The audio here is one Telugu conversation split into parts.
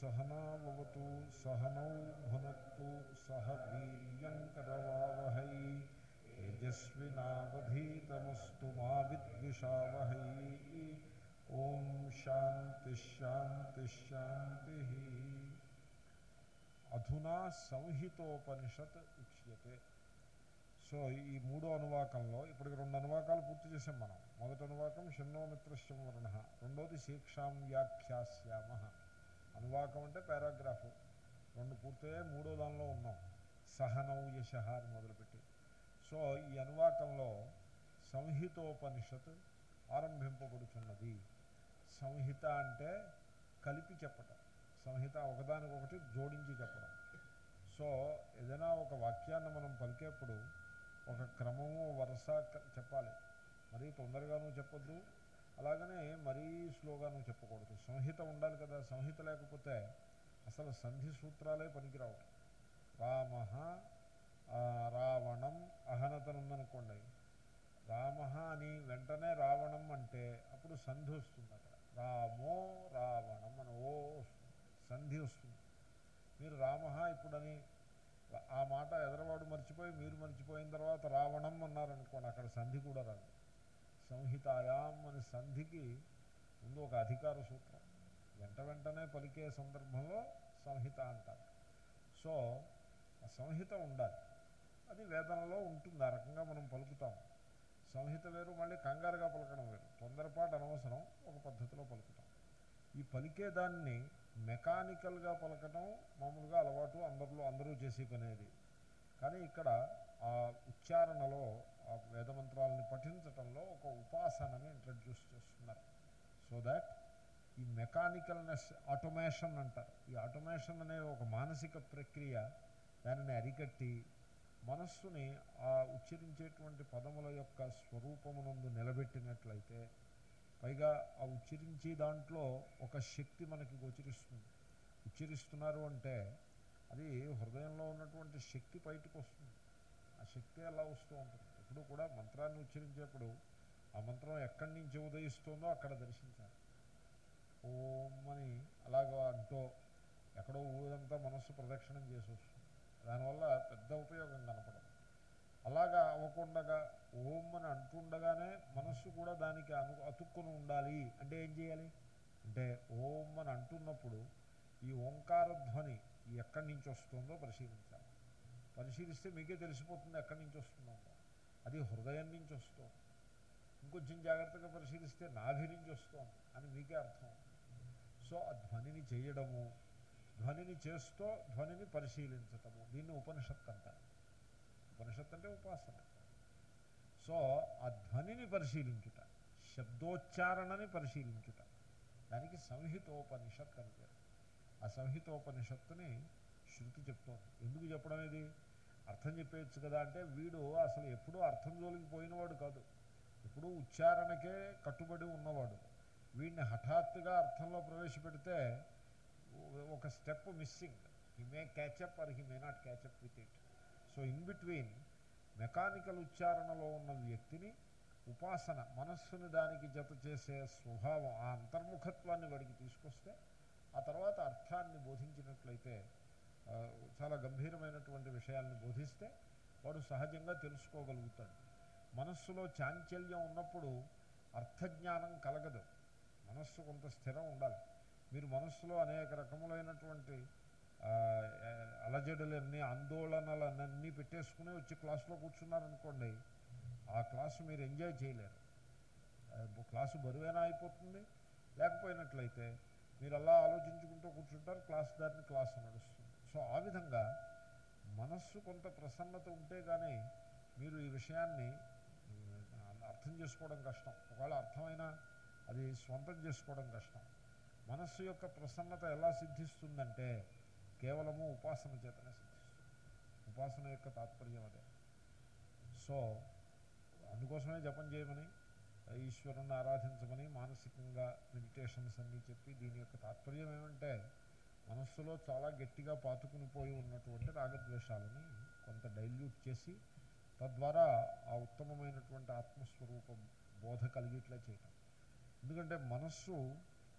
సహనావతు సహనౌ భునత్తు సహ వీర్యంకరవావహై తేజస్వినావధీతమస్తు మా విద్విషావహై ఓం శాంతి శాంతి శాంతి అధునా సంహితోపనిషత్ ఉచ్యతే సో ఈ మూడో అనువాకంలో ఇప్పటికి రెండు అనువాకాలు పూర్తి చేసాం మనం. మొదటి అనువాకం షణ్ణోమిత్రశ్యం వర్ణ రెండోది శీక్షాం వ్యాఖ్యాస్యామ. అనువాకం అంటే పారాగ్రాఫ్. రెండు పూర్తయ్యే మూడో దానిలో ఉన్నాం. సహనౌ యశ అని మొదలుపెట్టి. సో ఈ అనువాకంలో సంహితోపనిషత్ ఆరంభింపబడుతున్నది. సంహిత అంటే కలిపి చెప్పటం. సంహిత ఒకదానికొకటి జోడించి చెప్పడం. సో ఏదైనా ఒక వాక్యాన్ని మనం పలికేప్పుడు ఒక క్రమము వరుస చెప్పాలి. మరీ తొందరగానూ చెప్పొద్దు. అలాగనే మరీ స్లోగాను చెప్పకూడదు. సంహిత ఉండాలి కదా. సంహిత లేకపోతే అసలు సంధి సూత్రాలే పనికిరావు. రామ రావణం అహనతను ఉందనుకోండి రామ అని వెంటనే రావణం అంటే అప్పుడు సంధి వస్తుంది అక్కడ రామో రావణం అని ఓ సంధి వస్తుంది. మీరు రామ ఇప్పుడని ఆ మాట ఎదరవాడు మర్చిపోయి మీరు మర్చిపోయిన తర్వాత రావణం అన్నారనుకోండి అక్కడ సంధి కూడా రాదు. సంహితాయాం అనే సంధికి ముందు ఒక అధికార సూత్రం. వెంట వెంటనే పలికే సందర్భంలో సంహిత అంటారు. సో ఆ సంహిత ఉండాలి. అది వేదనలో ఉంటుంది. ఆ రకంగా మనం పలుకుతాం. సంహిత వేరు మళ్ళీ కంగారుగా పలకడం వేరు. తొందరపాటు అనవసరం ఒక పద్ధతిలో పలుకుతాం. ఈ పలికే దాన్ని మెకానికల్గా పలకటం మామూలుగా అలవాటు అందరిలో అందరూ చేసే పనేది. కానీ ఇక్కడ ఆ ఉచ్చారణలో ఆ వేదమంత్రాలని పఠించటంలో ఒక ఉపాసనని ఇంట్రడ్యూస్ చేస్తున్నారు. సో దాట్ ఈ మెకానికల్నెస్ ఆటోమేషన్ అంటారు. ఈ ఆటోమేషన్ అనే ఒక మానసిక ప్రక్రియ. దానిని అరికట్టి మనస్సుని ఆ ఉచ్చరించేటువంటి పదముల యొక్క స్వరూపమునందు నిలబెట్టినట్లయితే పైగా ఆ ఉచ్చరించే దాంట్లో ఒక శక్తి మనకి గోచరిస్తుంది. ఉచ్చరిస్తున్నారు అంటే అది హృదయంలో ఉన్నటువంటి శక్తి బయటకు వస్తుంది ఆ శక్తి ఎలా వస్తూ ఉంటుంది. ఎప్పుడు కూడా మంత్రాన్ని ఉచ్చరించేప్పుడు ఆ మంత్రం ఎక్కడి నుంచి ఉదయిస్తుందో అక్కడ దర్శించాలి. ఓం అని అలాగ అంటూ ఎక్కడో ఊరంతా మనస్సు ప్రదక్షిణం చేసి వస్తుంది దానివల్ల పెద్ద ఉపయోగం కనపడదు. అలాగా అవ్వకుండగా ఓం అని అంటుండగానే మనస్సు కూడా దానికి అను అతుక్కుని ఉండాలి. అంటే ఏం చేయాలి? అంటే ఓం అని అంటున్నప్పుడు ఈ ఓంకార ధ్వని ఎక్కడి నుంచి వస్తుందో పరిశీలించాలి. పరిశీలిస్తే మీకే తెలిసిపోతుంది ఎక్కడి నుంచి వస్తుందో. అది హృదయం నుంచి వస్తుంది. ఇంకొంచెం జాగ్రత్తగా పరిశీలిస్తే నాభి నుంచి వస్తుంది అని మీకే అర్థం. సో ఆ ధ్వనిని చేయడము ధ్వనిని చేస్తూ ధ్వనిని పరిశీలించటము దీన్ని ఉపనిషత్ అంటారు. ఉపనిషత్ అంటే ఉపాసన. సో ఆ ధ్వనిని పరిశీలించుట శబ్దోచ్చారణని పరిశీలించుట దానికి సంహితోపనిషత్ అని పేరు. ఆ సంహితోపనిషత్తుని శృతి చెప్తోంది. ఎందుకు చెప్పడం ఇది? అర్థం చెప్పేయచ్చు కదా అంటే వీడు అసలు ఎప్పుడూ అర్థం జోలికి పోయినవాడు కాదు. ఎప్పుడూ ఉచ్చారణకే కట్టుబడి ఉన్నవాడు. వీడిని హఠాత్తుగా అర్థంలో ప్రవేశపెడితే ఒక step missing. He may catch up or he may not catch up with it. So in between mechanical ఉచ్చారణలో ఉన్న వ్యక్తిని ఉపాసన మనస్సుని దానికి జత చేసే స్వభావం ఆ అంతర్ముఖత్వాన్ని వాడికి తీసుకొస్తే ఆ తర్వాత అర్థాన్ని బోధించినట్లయితే చాలా గంభీరమైనటువంటి విషయాల్ని బోధిస్తే వాడు సహజంగా తెలుసుకోగలుగుతాడు. మనస్సులో చాంచల్యం ఉన్నప్పుడు అర్థజ్ఞానం కలగదు. మనస్సు కొంత స్థిరం ఉండాలి. మీరు మనస్సులో అనేక రకములైనటువంటి అలజడులన్నీ ఆందోళనలన్నీ పెట్టేసుకుని వచ్చి క్లాసులో కూర్చున్నారనుకోండి ఆ క్లాసు మీరు ఎంజాయ్ చేయలేరు. క్లాసు బరువైనా అయిపోతుంది. లేకపోయినట్లయితే మీరు అలా ఆలోచించుకుంటూ కూర్చుంటారు క్లాస్ దారిని క్లాసు నడుస్తుంది. సో ఆ విధంగా మనస్సు కొంత ప్రసన్నత ఉంటే కానీ మీరు ఈ విషయాన్ని అర్థం చేసుకోవడం కష్టం. ఒకవేళ అర్థమైనా అది స్వంతం చేసుకోవడం కష్టం. మనస్సు యొక్క ప్రసన్నత ఎలా సిద్ధిస్తుందంటే కేవలము ఉపాసన చేతనే సిద్ధిస్తుంది. ఉపాసన యొక్క తాత్పర్యం అదే. సో అందుకోసమే జపం చేయమని ఈశ్వరుని ఆరాధించమని మానసికంగా మెడిటేషన్స్ అన్నీ చెప్పి దీని యొక్క తాత్పర్యం ఏమంటే మనస్సులో చాలా గట్టిగా పాతుకుని పోయి ఉన్నటువంటి రాగద్వేషాలని కొంత డైల్యూట్ చేసి తద్వారా ఆ ఉత్తమమైనటువంటి ఆత్మస్వరూపం బోధ కలిగేట్లా చేయటం. ఎందుకంటే మనస్సు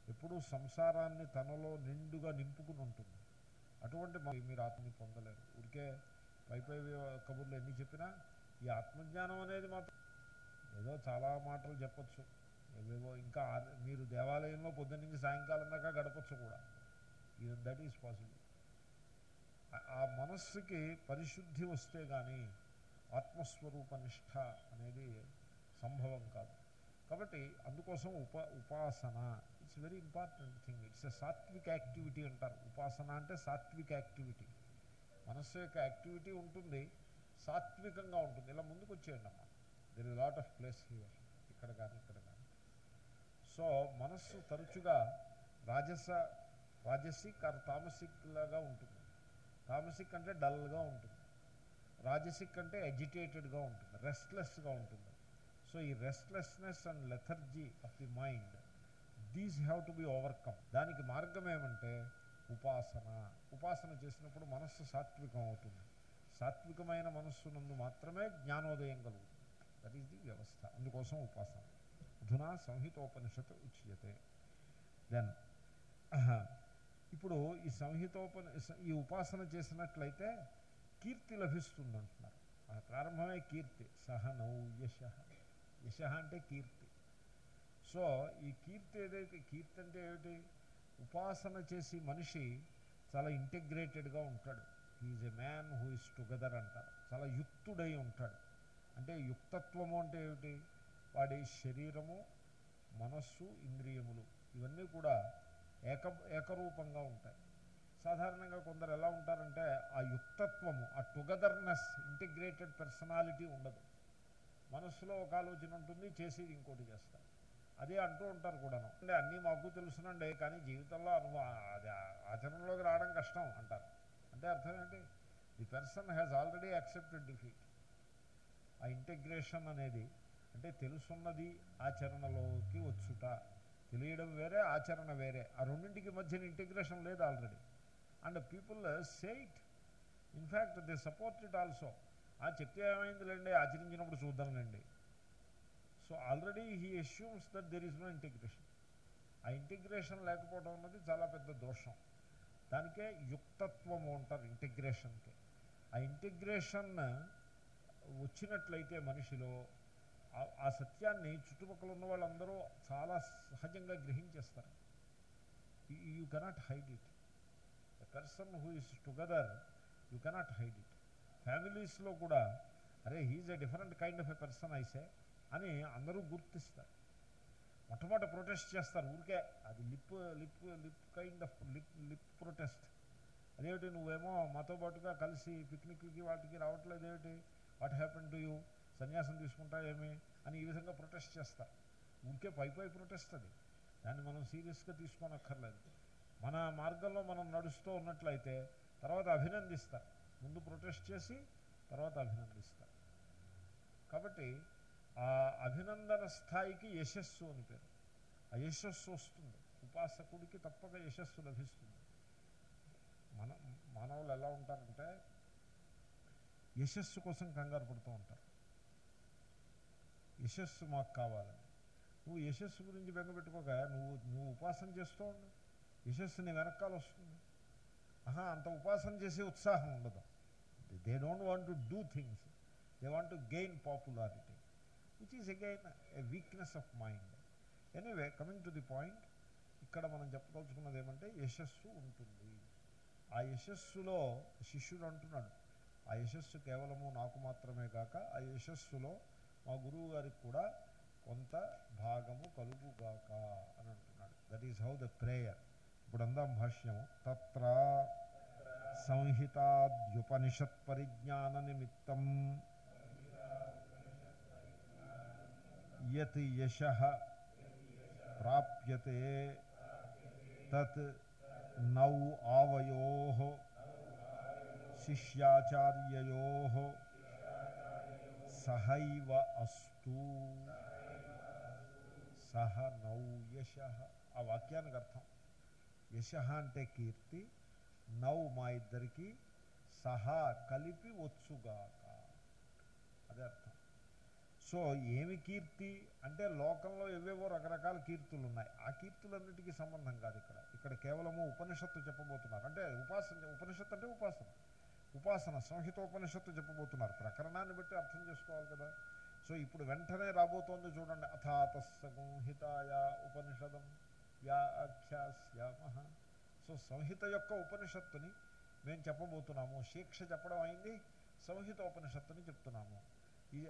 ఎప్పుడూ సంసారాన్ని తనలో నిండుగా నింపుకుని ఉంటుంది. అటువంటి మీరు ఆత్మని పొందలేరు. ఊరికే పై పై కబుర్లు ఎన్ని చెప్పినా ఈ ఆత్మజ్ఞానం అనేది మాత్రం ఏదో చాలా మాటలు చెప్పచ్చు. ఏవేవో ఇంకా మీరు దేవాలయంలో పొద్దున్నీ సాయంకాలం దాకా గడపచ్చు కూడా. దట్ ఈస్ పాసిబుల్ ఆ మనస్సుకి పరిశుద్ధి వస్తే కానీ ఆత్మస్వరూప నిష్ట అనేది సంభవం కాదు. కాబట్టి అందుకోసం ఉప ఉపాసన it's very important thing it's a sattvic activity అంటారు. ఉపాసన అంటే సాత్విక్ యాక్టివిటీ మనస్సు యొక్క యాక్టివిటీ ఉంటుంది సాత్వికంగా ఉంటుంది. ఇలా ముందుకు వచ్చేయండి అమ్మా there is lot of place here ఇక్కడ కానీ ఇక్కడ కానీ సో మనస్సు తరచుగా రాజస రాజసిక్ ఆర్ తామసిక్ లాగా ఉంటుంది. తామసిక్ అంటే డల్గా ఉంటుంది. రాజసిక్ అంటే ఎజిటేటెడ్గా ఉంటుంది రెస్ట్లెస్గా ఉంటుంది. సో ఈ restlessness and lethargy of the mind these have to be overcome. దానికి మార్గం ఏమంటే ఉపాసన. ఉపాసన చేసినప్పుడు మనస్సు సాత్వికం అవుతుంది. సాత్వికమైన మనస్సునందు మాత్రమే జ్ఞానోదయం కలుగుతుంది. దట్ ఈస్ ది వ్యవస్థ. అందుకోసం ఉపాసన. అధునా సంహితోపనిషత్ ఉచ్యతే. దెన్ ఇప్పుడు ఈ సంహితోపన ఈ ఉపాసన చేసినట్లయితే కీర్తి లభిస్తుంది అంటున్నారు ఆ ప్రారంభమే కీర్తి. సహనౌ యశ. యశ అంటే కీర్తి. సో ఈ కీర్తి ఏదైతే కీర్తి అంటే ఏమిటి? ఉపాసన చేసి మనిషి చాలా ఇంటిగ్రేటెడ్గా ఉంటాడు. He a man who is together అంటారు. చాలా యుక్తుడై ఉంటాడు. అంటే యుక్తత్వము అంటే ఏమిటి? వాడి శరీరము మనస్సు ఇంద్రియములు ఇవన్నీ కూడా ఏక ఏకరూపంగా ఉంటాయి. సాధారణంగా కొందరు ఎలా ఉంటారంటే ఆ యుక్తత్వము ఆ టుగెదర్నెస్ ఇంటిగ్రేటెడ్ పర్సనాలిటీ ఉండదు. మనస్సులో ఒక ఆలోచన ఉంటుంది చేసేది ఇంకోటి చేస్తారు. అదే అంటూ ఉంటారు కూడాను. అంటే అన్నీ మాకు తెలుసునండి కానీ జీవితంలో అనుభవ అది ఆచరణలోకి రావడం కష్టం అంటారు. అంటే అర్థం ఏంటి? The person has already accepted defeat ఆ ఇంటిగ్రేషన్ అనేది అంటే తెలుసున్నది ఆచరణలోకి వచ్చుట. తెలియడం వేరే ఆచరణ వేరే. ఆ రెండింటికి మధ్యన ఇంటిగ్రేషన్ లేదు already. And people say it. In fact they support it also. ఆ చెప్తే ఏమైందిలేండి? ఆచరించినప్పుడు చూద్దాంలేండి. So already he assumes that there is no integration. ఆ ఇంటిగ్రేషన్ లేకపోవడం అన్నది చాలా పెద్ద దోషం. దానికే యుక్తత్వము అంటారు ఇంటిగ్రేషన్కి. ఆ ఇంటిగ్రేషన్ వచ్చినట్లయితే మనిషిలో ఆ- సత్యాన్ని చుట్టుపక్కల ఉన్న వాళ్ళందరూ చాలా సహజంగా గ్రహించేస్తారు. You cannot hide it a person who is together you cannot hide it ఫ్యామిలీస్లో కూడా అరే he's a different kind of a person ఐసే అని అందరూ గుర్తిస్తారు. మొట్టమొదటి ప్రొటెస్ట్ చేస్తారు. ఊరికే అది lip lip lip kind of lip lip protest అదేమిటి నువ్వేమో మాతో పాటుగా కలిసి పిక్నిక్కి వాటికి రావట్లేదు ఏమిటి వాట్ హ్యాపెన్ టు యూ సన్యాసం తీసుకుంటా ఏమి అని ఈ విధంగా ప్రొటెస్ట్ చేస్తారు ఊరికే పై పై ప్రొటెస్ట్ అది. దాన్ని మనం సీరియస్గా తీసుకోనక్కర్లేదు. మన మార్గంలో మనం నడుస్తూ ఉన్నట్లయితే తర్వాత అభినందిస్తారు ముందు ప్రొటెస్ట్ చేసి తర్వాత అభినందిస్తారు కాబట్టి ఆ అభినందన స్థాయికి యశస్సు అని పేరు. ఆ యశస్సు వస్తుంది. ఉపాసకుడికి తప్పక యశస్సు లభిస్తుంది. మన మానవులు ఎలా ఉంటారంటే యశస్సు కోసం కంగారు పడుతూ ఉంటారు. యశస్సు మాకు కావాలని నువ్వు యశస్సు గురించి బెంగపెట్టుకోక నువ్వు నువ్వు ఉపాసన చేస్తూ ఉండు. యశస్సు నీ వెనకాల వస్తుంది. ఆహా అంత ఉపాసన చేసే ఉత్సాహం ఉండదు. They don't want to do things they want to gain popularity which is again a weakness of mind anyway coming to the point ఇక్కడ మనం చెప్పదలుచుకున్నది ఏమంటే యశస్సు ఉంటుంది. ఆ యశస్సులో శిష్యుడు అంటున్నాడు. ఆ యశస్సు కేవలము నాకు మాత్రమే కాక ఆ యశస్సులో మా గురువు గారికి కూడా కొంత భాగము కలుగుగాక అని అంటున్నాడు. That is how the prayer ఇప్పుడు అందాం భాష్యము తత్ర సంహితాద్యుపనిషత్ పరిజ్ఞాన నిమిత్తం యత్ యశ ప్రాప్యతే తత్ నౌ ఆవయో శిష్యాచార్యయో సహైవ అస్తు సహ నౌ యశ ఆ వాక్యానికి అర్థం. యశ అంటే కీర్తి నౌ మా ఇద్దరికి సహా కలిపి వచ్చుగాక. అదే అర్థం. సో ఏమి కీర్తి? అంటే లోకంలో ఏవేవో రకరకాల కీర్తులు ఉన్నాయి ఆ కీర్తులన్నిటికీ సంబంధం కాదు ఇక్కడ. ఇక్కడ కేవలము ఉపనిషత్తు చెప్పబోతున్నారు. అంటే ఉపాసన ఉపనిషత్తు అంటే ఉపాసన. ఉపాసన సంహితోపనిషత్తు చెప్పబోతున్నారు. ప్రకరణాన్ని బట్టి అర్థం చేసుకోవాలి కదా. సో ఇప్పుడు వెంటనే రాబోతోంది చూడండి. అథాత సంహితాయ ఉపనిషదం వ్యాఖ్యాస్యామ సో సంహిత యొక్క ఉపనిషత్తుని మేము చెప్పబోతున్నాము. శిక్ష చెప్పడం అయింది. సంహిత ఉపనిషత్తుని చెప్తున్నాము. ఈ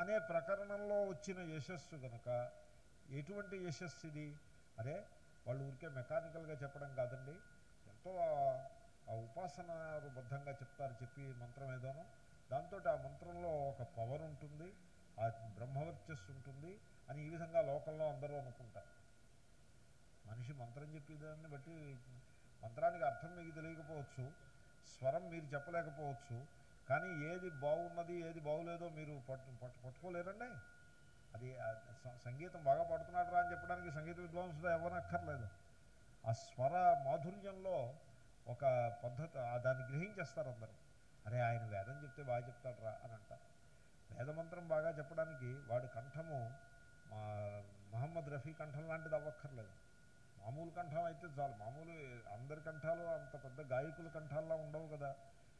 అనే ప్రకరణంలో వచ్చిన యశస్సు కనుక ఎటువంటి యశస్సు ఇది? అరే వాళ్ళు ఊరికే మెకానికల్గా చెప్పడం కాదండి. ఎంతో ఆ- ఉపాసన బద్ధంగా చెప్తారు చెప్పి మంత్రం ఏదోనో. దాంతో ఆ మంత్రంలో ఒక పవర్ ఉంటుంది ఆ బ్రహ్మవర్చస్సు ఉంటుంది అని ఈ విధంగా లోకంలో అందరూ అనుకుంటారు. మనిషి మంత్రం చెప్పేదాన్ని బట్టి మంత్రానికి అర్థం మీకు తెలియకపోవచ్చు స్వరం మీరు చెప్పలేకపోవచ్చు కానీ ఏది బాగున్నది ఏది బాగులేదో మీరు పట్టు పట్టు పట్టుకోలేరండి. అది సంగీతం బాగా పడుతున్నాడు రా అని చెప్పడానికి సంగీత విద్వాంసుడు ఎవరనక్కర్లేదు ఆ స్వర మాధుర్యంలో ఒక పద్ధతి దాన్ని గ్రహించేస్తారు అందరూ. అరే ఆయన వేదం చెప్తే బాగా చెప్తాడు రా అని అంటారు వేదమంత్రం బాగా చెప్పడానికి వాడి కంఠము మా మహమ్మద్ రఫీ కంఠం లాంటిది అవ్వక్కర్లేదు. మామూలు కంఠం అయితే చాలు. మామూలు అందరి కంఠాలు అంత పెద్ద గాయకుల కంఠాల్లో ఉండవు కదా.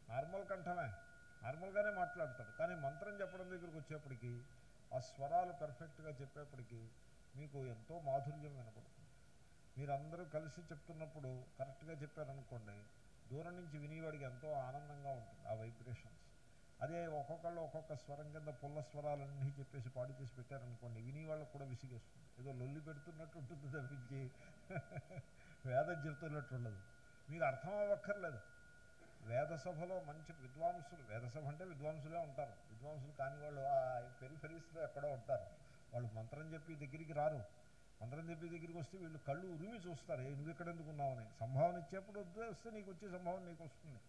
నార్మల్ కంఠమే. నార్మల్గానే మాట్లాడతాడు. కానీ మంత్రం చెప్పడం దగ్గరికి వచ్చేప్పటికి ఆ స్వరాలు పెర్ఫెక్ట్గా చెప్పేప్పటికి మీకు ఎంతో మాధుర్యం వినపడుతుంది. మీరందరూ కలిసి చెప్తున్నప్పుడు కరెక్ట్గా చెప్పారనుకోండి దూరం నుంచి వినేవాడికి ఎంతో ఆనందంగా ఉంటుంది ఆ వైబ్రేషన్స్. అదే ఒక్కొక్కళ్ళు ఒక్కొక్క స్వరం కింద పుల్ల స్వరాలన్నీ చెప్పేసి పాడు చేసి పెట్టారనుకోండి వినేవాళ్ళకు కూడా విసిగేస్తుంది. ఏదో లొల్లి పెడుతున్నట్టు ఉంటుంది తప్పించి వేదం చెప్తున్నట్టు ఉండదు. మీకు అర్థం అవ్వక్కర్లేదు. వేద సభలో మంచి విద్వాంసులు వేద సభ అంటే విద్వాంసులే ఉంటారు. విద్వాంసులు కాని వాళ్ళు ఆ పెరిఫెరీస్లో ఎక్కడో ఉంటారు. వాళ్ళు మంత్రం చెప్పి దగ్గరికి రారు. మంత్రం చెప్పి దగ్గరికి వస్తే వీళ్ళు కళ్ళు ఉరిమి చూస్తారు. ఏ నువ్వు ఎక్కడ ఎందుకున్నావని సంభావన ఇచ్చేప్పుడు వద్దు వస్తే నీకు వచ్చే సంభావన నీకు వస్తుంది.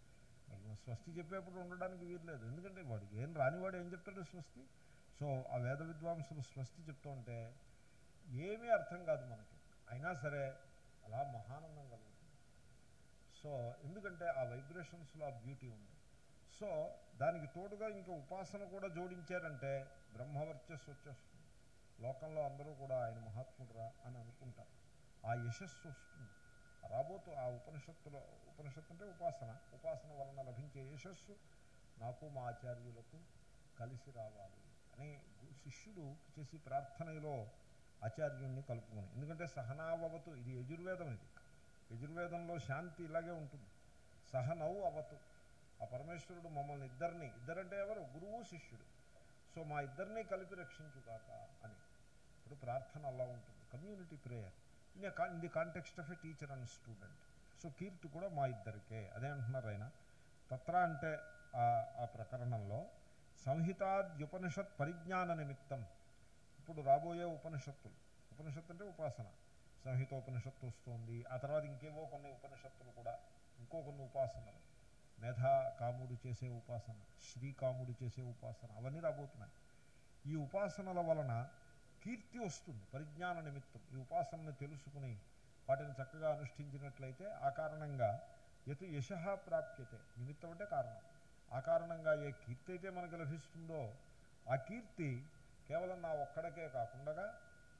స్వస్తి చెప్పేప్పుడు ఉండడానికి వీల్లేదు. ఎందుకంటే వాడికి ఏం రానివాడు ఏం చెప్తాడు స్వస్తి? సో ఆ వేద విద్వాంసులు స్వస్తి చెప్తూ ఉంటే ఏమీ అర్థం కాదు మనకి. అయినా సరే అలా మహానందం కలుగుతుంది. సో ఎందుకంటే ఆ వైబ్రేషన్స్లో ఆ బ్యూటీ ఉంది. సో దానికి తోడుగా ఇంకా ఉపాసన కూడా జోడించారంటే బ్రహ్మవర్చస్సు వచ్చేస్తుంది. లోకంలో అందరూ కూడా ఆయన మహాత్ముడురా అని అనుకుంటారు. ఆ యశస్సు వస్తుంది. రాబోతు ఆ ఉపనిషత్తులో ఉపనిషత్తు అంటే ఉపాసన. ఉపాసన వలన లభించే యశస్సు నాకు మా ఆచార్యులకు కలిసి రావాలి అని శిష్యుడు చేసి ప్రార్థనలో ఆచార్యుణ్ణి కలుపుకుని ఎందుకంటే సహనావవతు ఇది యజుర్వేదం ఇది. యజుర్వేదంలో శాంతి ఇలాగే ఉంటుంది. సహనవు అవతు. ఆ పరమేశ్వరుడు మమ్మల్ని ఇద్దరిని ఇద్దరంటే ఎవరు? గురువు శిష్యుడు. సో మా ఇద్దరిని కలిపి రక్షించుగాక అని. ఇప్పుడు ప్రార్థన అలా ఉంటుంది. Community prayer in in the context of a teacher and student so కీర్తి కూడా మా ఇద్దరికే. అదే అంటున్నారు ఆయన. తత్ర అంటే ఆ- ఆ ప్రకరణంలో సంహితాద్యుపనిషత్ పరిజ్ఞాన నిమిత్తం. ఇప్పుడు రాబోయే ఉపనిషత్తులు. ఉపనిషత్తు అంటే ఉపాసన. సంహితోపనిషత్తు వస్తుంది. ఆ తర్వాత ఇంకేవో కొన్ని ఉపనిషత్తులు కూడా ఇంకో కొన్ని ఉపాసనలు. మేధా కాముడు చేసే ఉపాసన శ్రీకాముడు చేసే ఉపాసన అవన్నీ రాబోతున్నాయి. ఈ ఉపాసనల వలన కీర్తి వస్తుంది పరిజ్ఞాన నిమిత్తం. ఈ ఉపాసనను తెలుసుకుని వాటిని చక్కగా అనుష్ఠించినట్లయితే ఆ కారణంగా ఎటు యశ ప్రాప్యతే. నిమిత్తం అంటే కారణం. ఆ కారణంగా ఏ కీర్తి అయితే మనకు లభిస్తుందో ఆ కీర్తి కేవలం నా ఒక్కడికే కాకుండా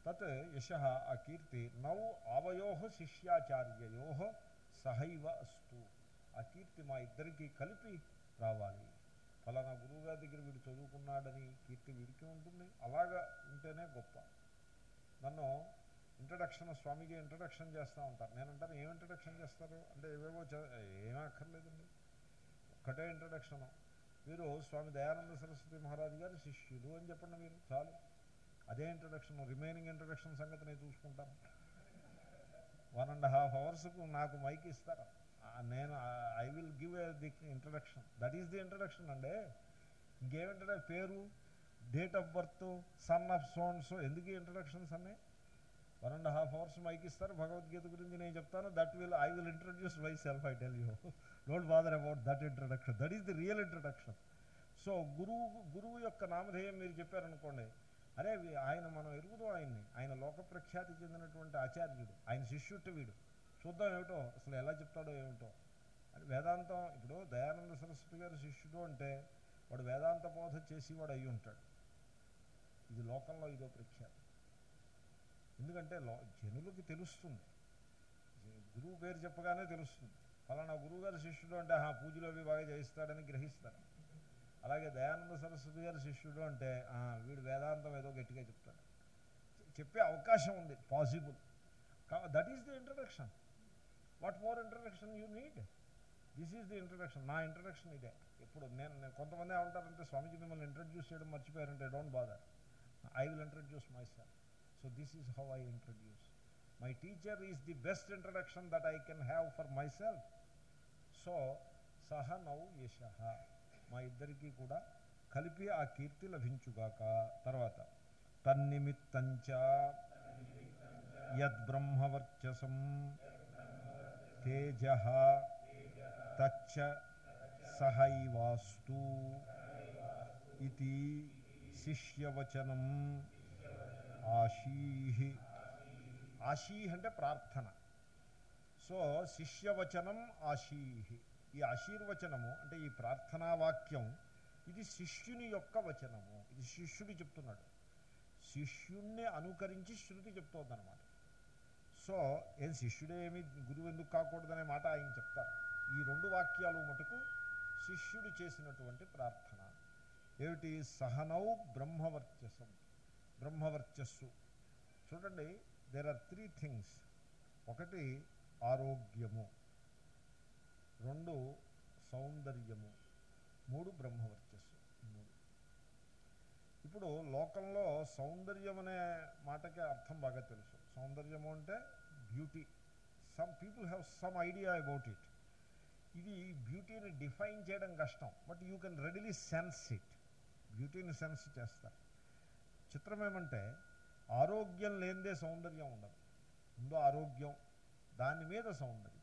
తత్ యశ ఆ కీర్తి నౌ ఆవయో శిష్యాచార్యయో సహైవ అస్తు. ఆ కీర్తి మా ఇద్దరికీ కలిపి రావాలి. ఫలానా గురువుగారి దగ్గర వీడు చదువుకున్నాడని కీర్తి వీడికి ఉంటుంది. అలాగా ఉంటేనే గొప్ప. నన్ను ఇంట్రడక్షన్ స్వామికి ఇంట్రడక్షన్ చేస్తూ ఉంటారు. నేను అంటాను ఏం ఇంట్రడక్షన్ చేస్తారు? అంటే ఏవేవో చ- ఏమీ అక్కర్లేదండి. ఒక్కటే ఇంట్రడక్షన్ మీరు స్వామి దయానంద సరస్వతి మహారాజు గారి శిష్యులు అని చెప్పండి మీరు. చాలు. అదే ఇంట్రడక్షన్ రిమైనింగ్ ఇంట్రడక్షన్ సంగతి నేను చూసుకుంటాను. వన్ అండ్ హాఫ్ అవర్స్కు నాకు మైక్ ఇస్తారు? నేను I will give the introduction that is the introduction అండి. ఇంకేమిటంటే పేరు date of birth son of sons ఎందుకు ఇంట్రడక్షన్స్ అన్నీ? One and half hours mike ఇస్తారు. భగవద్గీత గురించి నేను చెప్తాను. That will I will introduce my self I tell you don't bother about that introduction that is the real introduction so గురువు గురువు యొక్క నామధేయం మీరు చెప్పారనుకోండి. అరే ఆయన మనం ఎరుగుదాం ఆయన్ని. ఆయన లోక ప్రఖ్యాతి చెందినటువంటి ఆచార్యుడు. ఆయన శిష్యుట్టు వీడు. చూద్దాం ఏమిటో అసలు ఎలా చెప్తాడో ఏమిటో. అని వేదాంతం ఇప్పుడు దయానంద సరస్వతి గారి శిష్యుడు అంటే వాడు వేదాంత బోధ చేసి వాడు అయి ఉంటాడు. ఇది లోకంలో ఇదో ప్రఖ్యాతి. ఎందుకంటే లో జనులకి తెలుస్తుంది. గురువు పేరు చెప్పగానే తెలుస్తుంది. ఫలానా గురువు గారి శిష్యుడు అంటే ఆ పూజలు అవి బాగా చేయిస్తాడని గ్రహిస్తారు. అలాగే దయానంద సరస్వతి గారి శిష్యుడు అంటే "ఆ, వీడు వేదాంతం ఏదో గట్టిగా చెప్తాడు. చెప్పే అవకాశం ఉంది possible that is the introduction. What more introduction you need this is the introduction నా ఇంట్రడక్షన్ ఇదే. ఇప్పుడు నేను నేను కొంతమంది ఏమంటారంటే స్వామీజీ మిమ్మల్ని ఇంట్రడ్యూస్ చేయడం మర్చిపోయారంటే don't bother I will introduce myself so this is how I introduce my teacher is the best introduction that I can have for myself so సహ నౌ యశ మా ఇద్దరికీ కూడా కలిపి ఆ కీర్తి లభించుగాక. తర్వాత తన్నిమిత్తంచ యద్బ్రహ్మవర్చసం తేజ తచ్చ సహైవాస్తు ఇది శిష్యవచనం ఆశీ. ఆశీ అంటే ప్రార్థన. సో శిష్యవచనం ఆశీ. ఈ ఆశీర్వచనము అంటే ఈ ప్రార్థనా వాక్యం ఇది శిష్యుని యొక్క వచనము. ఇది శిష్యుడు చెప్తున్నాడు. శిష్యుణ్ణి అనుకరించి శృతి చెప్తోందనమాట సో ఏం శిష్యుడే ఏమి గురువు ఎందుకు కాకూడదనే మాట ఆయన చెప్తారు. ఈ రెండు వాక్యాలు మటుకు శిష్యుడు చేసినటువంటి ప్రార్థన. ఏమిటి? సహనౌ బ్రహ్మవర్చస్సు బ్రహ్మవర్చస్సు. చూడండి దేర్ ఆర్ త్రీ థింగ్స్ ఒకటి ఆరోగ్యము. రెండు సౌందర్యము. మూడు బ్రహ్మవర్చస్సు. మూడు. ఇప్పుడు లోకంలో సౌందర్యం అనే మాటకి అర్థం బాగా తెలుసు. సౌందర్యము అంటే beauty some people have some idea about it ఇది బ్యూటీని డిఫైన్ చేయడం కష్టం but you can readily sense it బ్యూటీని sense చేస్తారు చిత్రం ఏమంటే ఆరోగ్యం లేనిదే సౌందర్యం ఉండదు. ఉందో ఆరోగ్యం దాని మీద సౌందర్యం.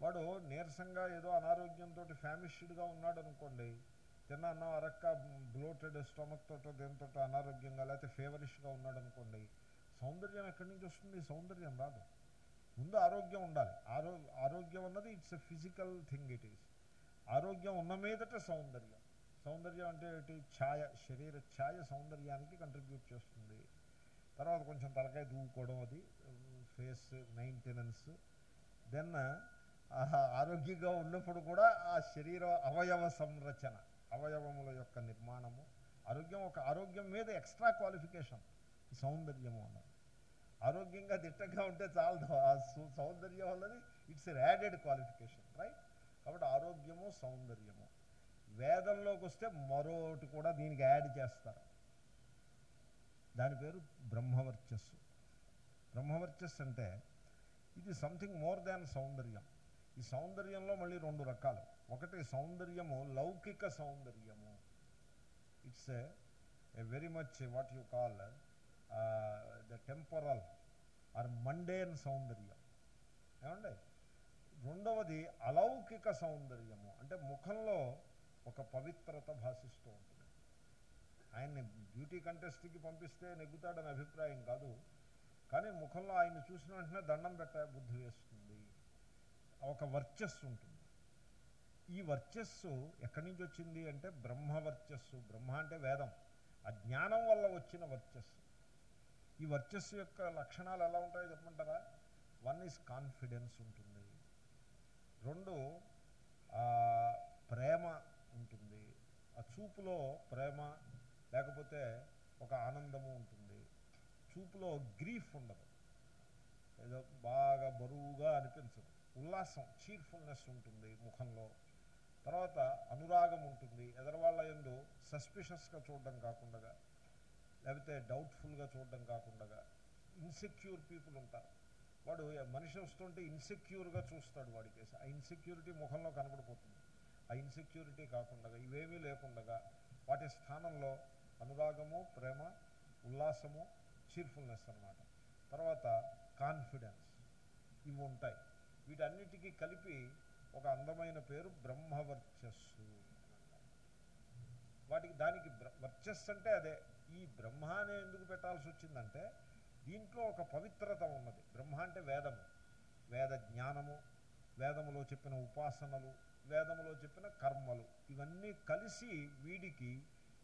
వాడు నీరసంగా ఏదో అనారోగ్యంతో ఫ్యామిష్డ్గా ఉన్నాడు అనుకోండి తిన్న అన్నం అరక్క బ్లోటెడ్ స్టమక్ తోటో దేనితోటో అనారోగ్యంగా లేకపోతే ఫేవరిష్గా ఉన్నాడు అనుకోండి సౌందర్యం ఎక్కడి నుంచి వస్తుంది? సౌందర్యం రాదు. ముందు ఆరోగ్యం ఉండాలి. ఆరో ఆరోగ్యం అన్నది it's a physical thing it is. ఆరోగ్యం ఉన్న మీదట సౌందర్యం. సౌందర్యం అంటే ఏంటి? ఛాయ శరీర ఛాయ సౌందర్యానికి కంట్రిబ్యూట్ చేస్తుంది. తర్వాత కొంచెం తలకాయ దూకోవడం అది ఫేస్ మెయింటెనెన్స్. దెన్ ఆరోగ్యంగా ఉన్నప్పుడు కూడా ఆ శరీర అవయవ సంరచన అవయవముల యొక్క నిర్మాణము. ఆరోగ్యం ఒక ఆరోగ్యం మీద ఎక్స్ట్రా క్వాలిఫికేషన్. సౌందర్యము అన్నది. ఆరోగ్యంగా దిట్టంగా ఉంటే చాలదు. ఆ సౌందర్యం అన్నది ఇట్స్ యాడెడ్ క్వాలిఫికేషన్ రైట్ కాబట్టి ఆరోగ్యము సౌందర్యము. వేదంలోకి వస్తే మరోటి కూడా దీనికి యాడ్ చేస్తారు. దాని పేరు బ్రహ్మవర్చస్సు. బ్రహ్మవర్చస్సు అంటే ఇది సంథింగ్ మోర్ దాన్ సౌందర్యం. ఈ సౌందర్యంలో మళ్ళీ రెండు రకాలు. ఒకటి సౌందర్యము లౌకిక సౌందర్యము. It's a very much what you call the temporal or mundane సౌందర్యం. ఏమండి? రెండవది అలౌకిక సౌందర్యము. అంటే ముఖంలో ఒక పవిత్రత భాషిస్తూ ఉంటుంది. ఆయన్ని బ్యూటీ కంటెస్ట్కి పంపిస్తే నెగ్గుతాడని అభిప్రాయం కాదు. కానీ ముఖంలో ఆయన చూసిన వెంటనే దండం పెట్ట బుద్ధి వేస్తుంది. ఒక వర్చస్సు ఉంటుంది. ఈ వర్చస్సు ఎక్కడి నుంచి వచ్చింది అంటే బ్రహ్మ వర్చస్సు. బ్రహ్మ అంటే వేదం. ఆ జ్ఞానం వల్ల వచ్చిన వర్చస్సు. ఈ వర్చస్సు యొక్క లక్షణాలు ఎలా ఉంటాయో చెప్పమంటారా? వన్ ఈజ్ కాన్ఫిడెన్స్ ఉంటుంది. రెండు ప్రేమ ఉంటుంది. ఆ చూపులో ప్రేమ లేకపోతే ఒక ఆనందము ఉంటుంది. చూపులో గ్రీఫ్ ఉండదు. ఏదో బాగా బరువుగా అనిపించదు. ఉల్లాసం చీర్ఫుల్నెస్ ఉంటుంది ముఖంలో. తర్వాత అనురాగం ఉంటుంది. ఎదరవాళ్ళ ఎందు సస్పిషస్గా చూడడం కాకుండా లేకపోతే డౌట్ఫుల్గా చూడడం కాకుండా ఇన్సెక్యూర్ పీపుల్ ఉంటారు. వాడు మనిషి వస్తుంటే ఇన్సెక్యూర్గా చూస్తాడు వాడికి ఆ ఇన్సెక్యూరిటీ ముఖంలో కనబడిపోతుంది. ఆ ఇన్సెక్యూరిటీ కాకుండా ఇవేమీ లేకుండా వాటి స్థానంలో అనురాగము ప్రేమ ఉల్లాసము చీర్ఫుల్నెస్ అన్నమాట. తర్వాత కాన్ఫిడెన్స్ ఇవి ఉంటాయి. వీటన్నిటికీ కలిపి ఒక అందమైన పేరు బ్రహ్మవర్చస్సు వాటికి దానికి వర్చస్సు అంటే అదే. ఈ బ్రహ్మ అనే ఎందుకు పెట్టాల్సి వచ్చిందంటే దీంట్లో ఒక పవిత్రత ఉన్నది. బ్రహ్మ అంటే వేదము. వేద జ్ఞానము వేదములో చెప్పిన ఉపాసనలు వేదములో చెప్పిన కర్మలు ఇవన్నీ కలిసి వీడికి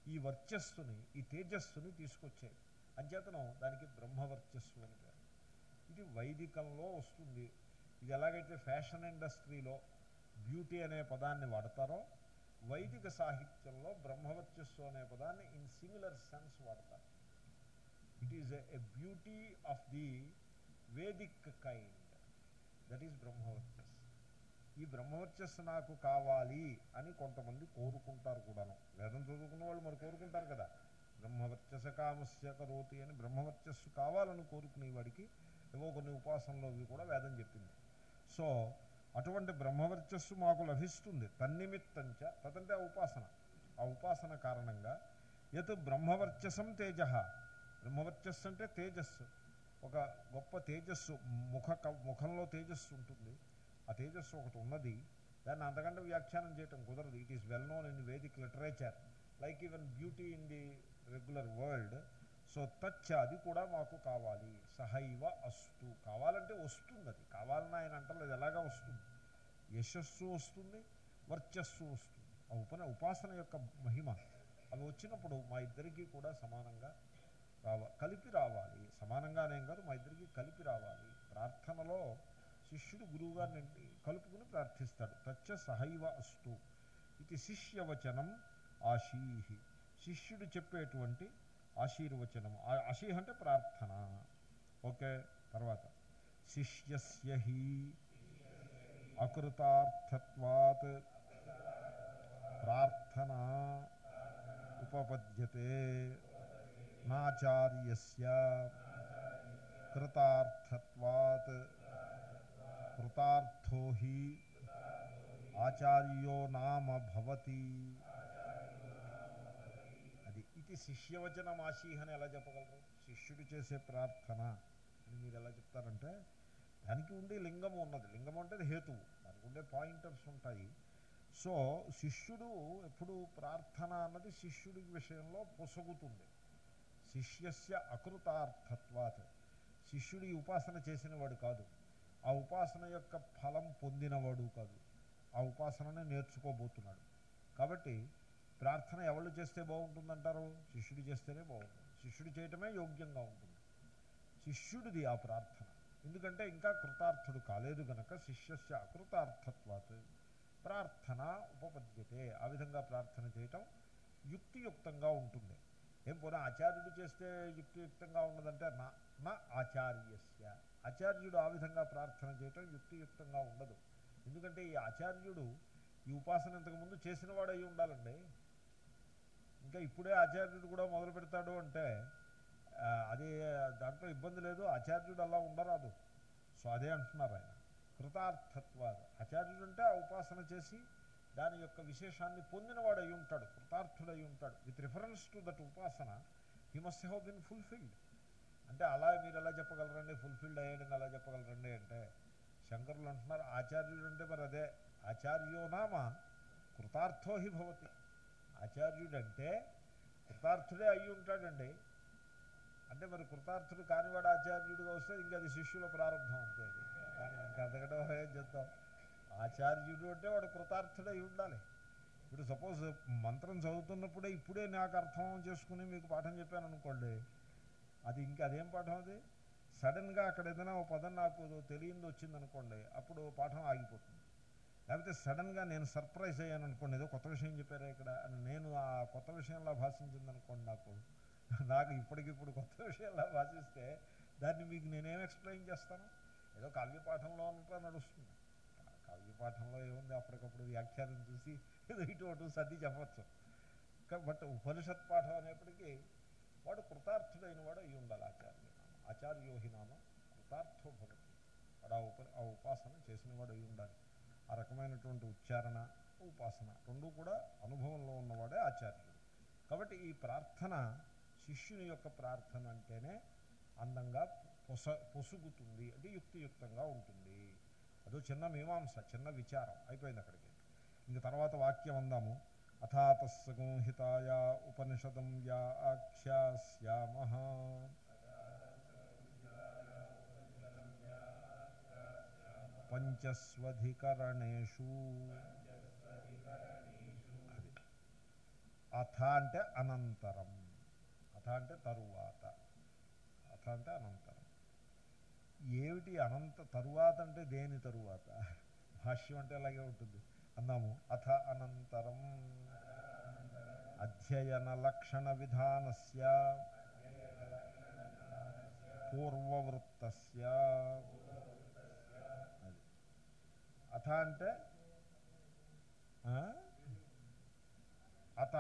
ఈ వర్చస్సుని ఈ తేజస్సుని తీసుకొచ్చాయి అంచేతనం దానికి బ్రహ్మవర్చస్సు అని పేరు. ఇది వైదికంలో వస్తుంది. ఇది ఎలాగైతే ఫ్యాషన్ ఇండస్ట్రీలో బ్యూటీ అనే పదాన్ని వాడతారో వైదిక సాహిత్యంలో బ్రహ్మవర్చస్సు అనే పదాన్ని ఇన్ సిమిలర్ సెన్స్ వాడతారు. It is a beauty of the Vedic kind that is బ్రహ్మవర్చస్ ఈ బ్రహ్మవర్చస్సు నాకు కావాలి అని కొంతమంది కోరుకుంటారు కూడాను. వేదం చదువుకున్న వాళ్ళు మరి కోరుకుంటారు కదా. బ్రహ్మవర్చస కామస్య కరోతి అని బ్రహ్మవర్చస్సు కావాలని కోరుకునే వాడికి ఏవో కొన్ని ఉపాసనలు అవి కూడా వేదం చెప్పింది. సో అటువంటి బ్రహ్మవర్చస్సు మాకు లభిస్తుంది. తన్నిమిత్తంచ తదంటే ఆ ఉపాసన. ఆ ఉపాసన కారణంగా యత్ బ్రహ్మవర్చసం తేజ. బ్రహ్మవర్చస్సు అంటే తేజస్సు. ఒక గొప్ప తేజస్సు ముఖ ముఖంలో తేజస్సు ఉంటుంది. ఆ తేజస్సు ఒకటి ఉన్నది. దాన్ని అంతకంటే వ్యాఖ్యానం చేయటం కుదరదు. It is well known in Vedic literature like even beauty in the regular world so తచ్చ అది కూడా మాకు కావాలి. సహైవ అస్తు. కావాలంటే వస్తుంది అది కావాలని ఆయన అంటలేదు ఎలాగా వస్తుంది? యశస్సు వస్తుంది వర్చస్సు వస్తుంది. ఆ ఉపన ఉపాసన యొక్క మహిమ అవి వచ్చినప్పుడు మా ఇద్దరికీ కూడా సమానంగా రావ కలిపి రావాలి. సమానంగానేం కాదు మా ఇద్దరికి కలిపి రావాలి. ప్రార్థనలో శిష్యుడు గురువుగారిని కలుపుకుని ప్రార్థిస్తాడు. తచ్చ సహైవ అస్తు. ఇది శిష్యవచనం ఆశీహి. శిష్యుడు చెప్పేటువంటి ఆశీర్వచనము ఆశీహ్ అంటే ప్రార్థన ఓకే తర్వాత శిష్యస్య హి అకృతార్థత్వాత్ ప్రార్థనా ఉపపద్యతే నాచార్యస్య కృతార్థత్వాత్ కృతార్థో హి ఆచార్యో నామ భవతి అది ఇది అని ఎలా చెప్పగలరు? శిష్యుడు చేసే ప్రార్థన అని మీరు ఎలా చెప్తారంటే దానికి ఉండే లింగము ఉన్నది. లింగము అంటే హేతువు. దానికి ఉండే పాయింటర్స్ ఉంటాయి. సో శిష్యుడు ఎప్పుడు ప్రార్థన అన్నది శిష్యుడి విషయంలో పొసగుతుంది. శిష్యస్య అకృతార్థత్వాత్. శిష్యుడు ఈ ఉపాసన చేసిన వాడు కాదు. ఆ ఉపాసన యొక్క ఫలం పొందినవాడు కాదు. ఆ ఉపాసనని నేర్చుకోబోతున్నాడు. కాబట్టి ప్రార్థన ఎవరు చేస్తే బాగుంటుందంటారు? శిష్యుడు చేస్తేనే బాగుంటుంది. శిష్యుడు చేయటమే యోగ్యంగా ఉంటుంది. శిష్యుడిది ఆ ప్రార్థన. ఎందుకంటే ఇంకా కృతార్థుడు కాలేదు గనక శిష్యస్య అకృతార్థత్వాత్ ప్రార్థన ఉపపద్యతే. ఆ విధంగా ప్రార్థన చేయటం యుక్తియుక్తంగా ఉంటుంది. ఏం పోనీ ఆచార్యుడు చేస్తే యుక్తియుక్తంగా ఉండదంటే నా నా ఆచార్యస్య. ఆచార్యుడు ఆ విధంగా ప్రార్థన చేయటం యుక్తియుక్తంగా ఉండదు. ఎందుకంటే ఈ ఆచార్యుడు ఈ ఉపాసన ఇంతకుముందు చేసిన వాడు అయి ఉండాలండి. ఇంకా ఇప్పుడే ఆచార్యుడు కూడా మొదలు పెడతాడు అంటే అది దాంట్లో ఇబ్బంది లేదు. ఆచార్యుడు అలా ఉండరాదు. సో అదే అంటున్నారు ఆయన. కృతార్థత్వాలు ఆచార్యుడు అంటే ఆ ఉపాసన చేసి దాని యొక్క విశేషాన్ని పొందినవాడు అయి ఉంటాడు. కృతార్థుడై ఉంటాడు. With reference to that upasana he must have been fulfilled అంటే అలా మీరు ఎలా చెప్పగలరండి? ఫుల్ఫిల్డ్ అయ్యాడని ఎలా చెప్పగలరండి అంటే శంకరులు అంటున్నారు ఆచార్యుడు అంటే మరి అదే. ఆచార్యో నామ కృతార్థో హి భవతి. ఆచార్యుడంటే కృతార్థుడే అయి ఉంటాడండి. అంటే మరి కృతార్థుడు కానివాడు ఆచార్యుడిగా వస్తే ఇంకా అది శిష్యుల ప్రారంభం అంతే. కానీ ఇంకా అదగడం ఏం చెప్తాం ఆచార్యుడు అంటే వాడు కృతార్థుడై ఉండాలి. ఇప్పుడు సపోజ్ మంత్రం చదువుతున్నప్పుడే ఇప్పుడే నాకు అర్థం చేసుకుని మీకు పాఠం చెప్పాను అనుకోండి అది ఇంకా అదేం పాఠం అది? సడన్గా అక్కడ ఏదైనా ఓ పదం నాకు తెలియంది వచ్చింది అనుకోండి అప్పుడు పాఠం ఆగిపోతుంది. లేకపోతే సడన్గా నేను సర్ప్రైజ్ అయ్యాను అనుకోండి ఏదో కొత్త విషయం చెప్పారా ఇక్కడ అని నేను ఆ కొత్త విషయంలో భాషించింది అనుకోండి నాకు. నాకు ఇప్పటికిప్పుడు కొత్త విషయంలో భాషిస్తే దాన్ని మీకు నేనేం ఎక్స్ప్లెయిన్ చేస్తాను? ఏదో కావ్యపాఠంలో అంతా నడుస్తుంది. కావ్యపాఠంలో ఏముంది? అప్పటికప్పుడు వ్యాఖ్యానం చూసి ఏదో ఇటు అటు సర్ది చెప్పచ్చు. బట్ ఉపనిషత్ పాఠం అనేప్పటికీ వాడు కృతార్థుడైన వాడు అయి ఉండాలి ఆచార్య ఆచార్యోహి నామ కృతార్థో భవతి వాడు ఆ ఉప ఆ ఉపాసన చేసిన వాడు అయి ఉండాలి. ఆ రకమైనటువంటి ఉచ్చారణ ఉపాసన రెండు కూడా అనుభవంలో ఉన్నవాడే ఆచార్యుడు. కాబట్టి ఈ ప్రార్థన శిష్యుని యొక్క ప్రార్థన అంటేనే అందంగా పొస పొసుగుతుంది అంటే యుక్తియుక్తంగా ఉంటుంది. అదో చిన్న మీమాంస చిన్న విచారం అయిపోయింది అక్కడికి. ఇంక తర్వాత వాక్యం అందాము. అథాతస్సంహితాయ ఉపనిషదం యా ఆఖ్యాస్యామ పంచస్వధికరణేషు. అది అథ అంటే అనంతరం. అథ అంటే తరువాత. అథ అంటే అనంతరం. ఏమిటి అనంత తరువాత అంటే దేని తరువాత? భాష్యం అంటే అలాగే ఉంటుంది. అందాము అథ అనంతరం. అధ్యయన లక్షణ విధానస్య. పూర్వవృత్తస్య. అథ అంటే అత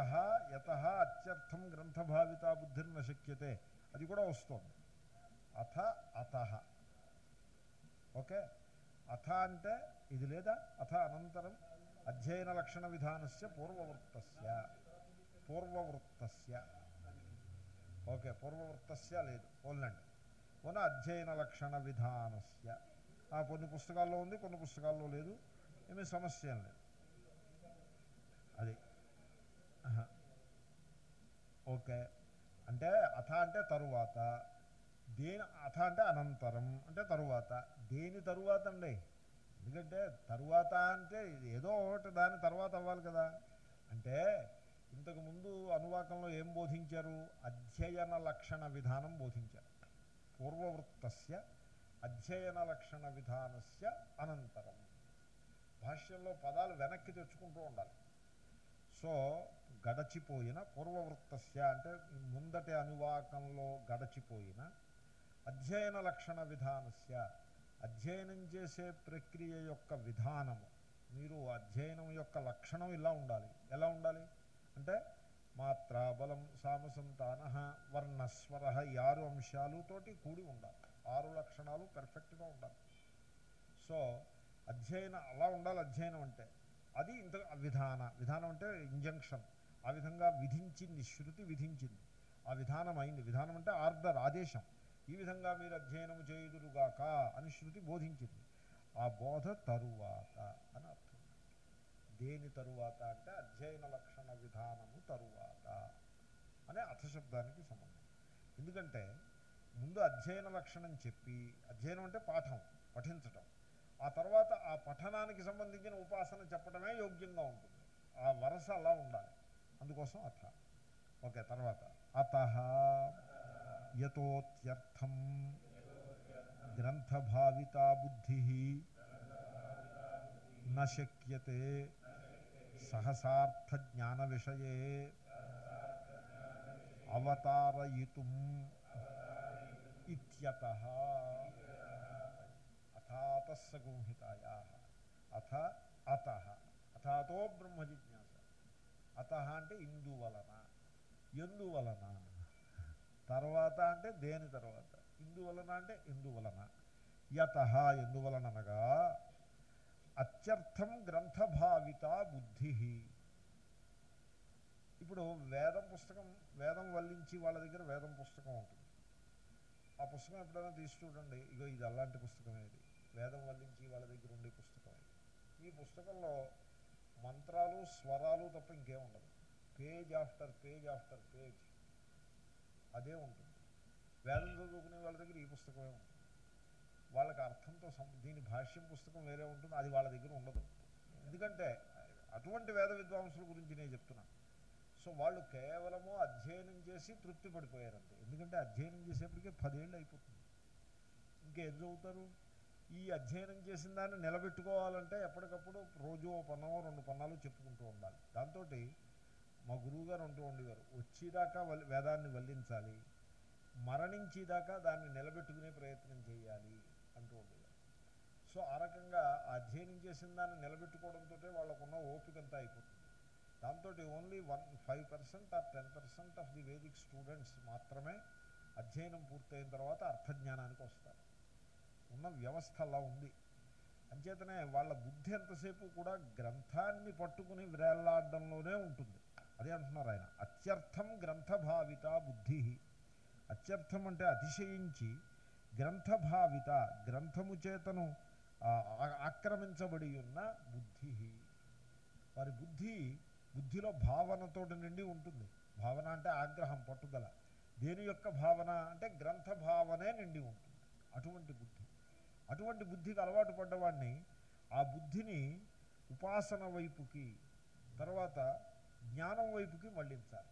యత అత్యర్థం గ్రంథభావిత బుద్ధిర్న శక్యతే. అది కూడా వస్తుంది. అథ అత. ఓకే? అథ అంటే ఇది లేదా? అథ అనంతరం అధ్యయన లక్షణ విధానస్య పూర్వవృత్తస్య. పూర్వవృత్తస్య. ఓకే పూర్వవృత్తస్య లేదు. ఓన్లండి ఓన అధ్యయన లక్షణ విధానస్య. కొన్ని పుస్తకాల్లో ఉంది కొన్ని పుస్తకాల్లో లేదు. ఏమీ సమస్య ఏం లేదు. అది. ఓకే. అంటే అథ అంటే తరువాత. దేని అథ అంటే అనంతరం అంటే తరువాత. దేని తరువాత అండి? ఎందుకంటే తరువాత అంటే ఏదో ఒకటి దాని తర్వాత అవ్వాలి కదా. అంటే ఇంతకు ముందు అనువాకంలో ఏం బోధించారు? అధ్యయన లక్షణ విధానం బోధించారు. పూర్వవృత్తస్య అధ్యయన లక్షణ విధానస్య అనంతరం. భాష్యంలో పదాలు వెనక్కి తెచ్చుకుంటూ ఉండాలి. సో గడచిపోయిన పూర్వవృత్తస్య అంటే ముందటి అనువాకంలో గడచిపోయిన అధ్యయన లక్షణ విధానస్య అధ్యయనం చేసే ప్రక్రియ యొక్క విధానము. మీరు అధ్యయనం యొక్క లక్షణం ఇలా ఉండాలి. ఎలా ఉండాలి? అంటే మాత్రా బలం సామసంతాన వర్ణస్వర ఈ ఆరు అంశాలతోటి కూడి ఉండాలి. ఆరు లక్షణాలు పెర్ఫెక్ట్గా ఉండాలి. సో అధ్యయనం అలా ఉండాలి అధ్యయనం అంటే. అది ఇంత విధాన విధానం అంటే ఇంజంక్షన్ ఆ విధంగా విధించింది శృతి విధించింది. ఆ విధానం అయింది విధానం అంటే ఆర్డర్ ఆదేశం. ఈ విధంగా మీరు అధ్యయనం చేయుదురుగాక అని శృతి బోధించింది. ఆ బోధ తరువాత అని అర్థం. దేని తరువాత అంటే అధ్యయన లక్షణ విధానము తరువాత అనే అర్థశబ్దానికి సంబంధం. ఎందుకంటే ముందు అధ్యయన లక్షణం చెప్పి అధ్యయనం అంటే పాఠం పఠించటం. ఆ తర్వాత ఆ పఠనానికి సంబంధించిన ఉపాసన చెప్పడమే యోగ్యంగా ఉంటుంది. ఆ వరస అలా ఉండాలి. అందుకోసం అథ. ఓకే తర్వాత. అత యతోత్యర్థం గ్రంథభావితా బుద్ధి నక్యతే సహసార్థ జ్ఞాన విషయ అవతారయితుం ఇత్యత అథాతస్సగుంహితాయ అథ అత అథాతో బ్రహ్మ జిజ్ఞాస అత అంటే ఇందువలన। ఎందువలన? తర్వాత అంటే దేని తర్వాత? ఇందువలన అంటే ఎందువలన యత ఎందువలననగా అత్యర్థం గ్రంథభావిత బుద్ధి। ఇప్పుడు వేదం పుస్తకం వేదం వల్లించి వాళ్ళ దగ్గర వేదం పుస్తకం ఉంటుంది. ఆ పుస్తకం ఎప్పుడైనా తీసి చూడండి. ఇగో ఇది అలాంటి పుస్తకం ఇది. వేదం వల్లించి వాళ్ళ దగ్గర ఉండే పుస్తకం ఇది. ఈ పుస్తకంలో మంత్రాలు స్వరాలు తప్ప ఇంకేం ఉండదు. Page after page after page అదే ఉంటుంది. వేదం చదువుకునే వాళ్ళ దగ్గర ఈ పుస్తకమే ఉంటుంది. వాళ్ళకి అర్థంతో సం దీని భాష్యం పుస్తకం వేరే ఉంటుంది. అది వాళ్ళ దగ్గర ఉండదు. ఎందుకంటే అటువంటి వేద విద్వాంసుల గురించి నేను చెప్తున్నాను సో వాళ్ళు కేవలము అధ్యయనం చేసి తృప్తి పడిపోయారంతే. ఎందుకంటే అధ్యయనం చేసేప్పటికే పదేళ్ళు అయిపోతుంది. ఇంకేం చదువుతారు? ఈ అధ్యయనం చేసిన దాన్ని నిలబెట్టుకోవాలంటే ఎప్పటికప్పుడు రోజు ఓ పన్నమో రెండు పన్నాలు చెప్పుకుంటూ ఉండాలి. దాంతో మా గురువు గారు ఉంటూ ఉండేవారు వచ్చేదాకా వేదాన్ని వల్లించాలి మరణించేదాకా దాన్ని నిలబెట్టుకునే ప్రయత్నం చేయాలి అంటూ ఉండేవారు. సో ఆ రకంగా అధ్యయనం చేసిన దాన్ని నిలబెట్టుకోవడంతో వాళ్ళకున్న ఓపికంతా అయిపోతుంది. దాంతో only one five percent or ten percent of the Vedic students మాత్రమే అధ్యయనం పూర్తయిన తర్వాత అర్థజ్ఞానానికి వస్తారు. ఉన్న వ్యవస్థ అలా ఉంది. అంచేతనే వాళ్ళ బుద్ధి ఎంతసేపు కూడా గ్రంథాన్ని పట్టుకుని విరేళ్ళాడడంలోనే ఉంటుంది. అదే అంటున్నారు ఆయన. అత్యర్థం గ్రంథభావిత బుద్ధి. అత్యర్థం అంటే అతిశయించి గ్రంథభావిత గ్రంథము చేతను ఆక్రమించబడి ఉన్న బుద్ధి. వారి బుద్ధి బుద్ధిలో భావనతోటి నిండి ఉంటుంది. భావన అంటే ఆగ్రహం పట్టుదల. దేని యొక్క భావన అంటే గ్రంథ భావనే నిండి ఉంటుంది. అటువంటి బుద్ధి. అటువంటి బుద్ధికి అలవాటు పడ్డవాడిని ఆ బుద్ధిని ఉపాసన వైపుకి తర్వాత జ్ఞానం వైపుకి మళ్ళించాలి.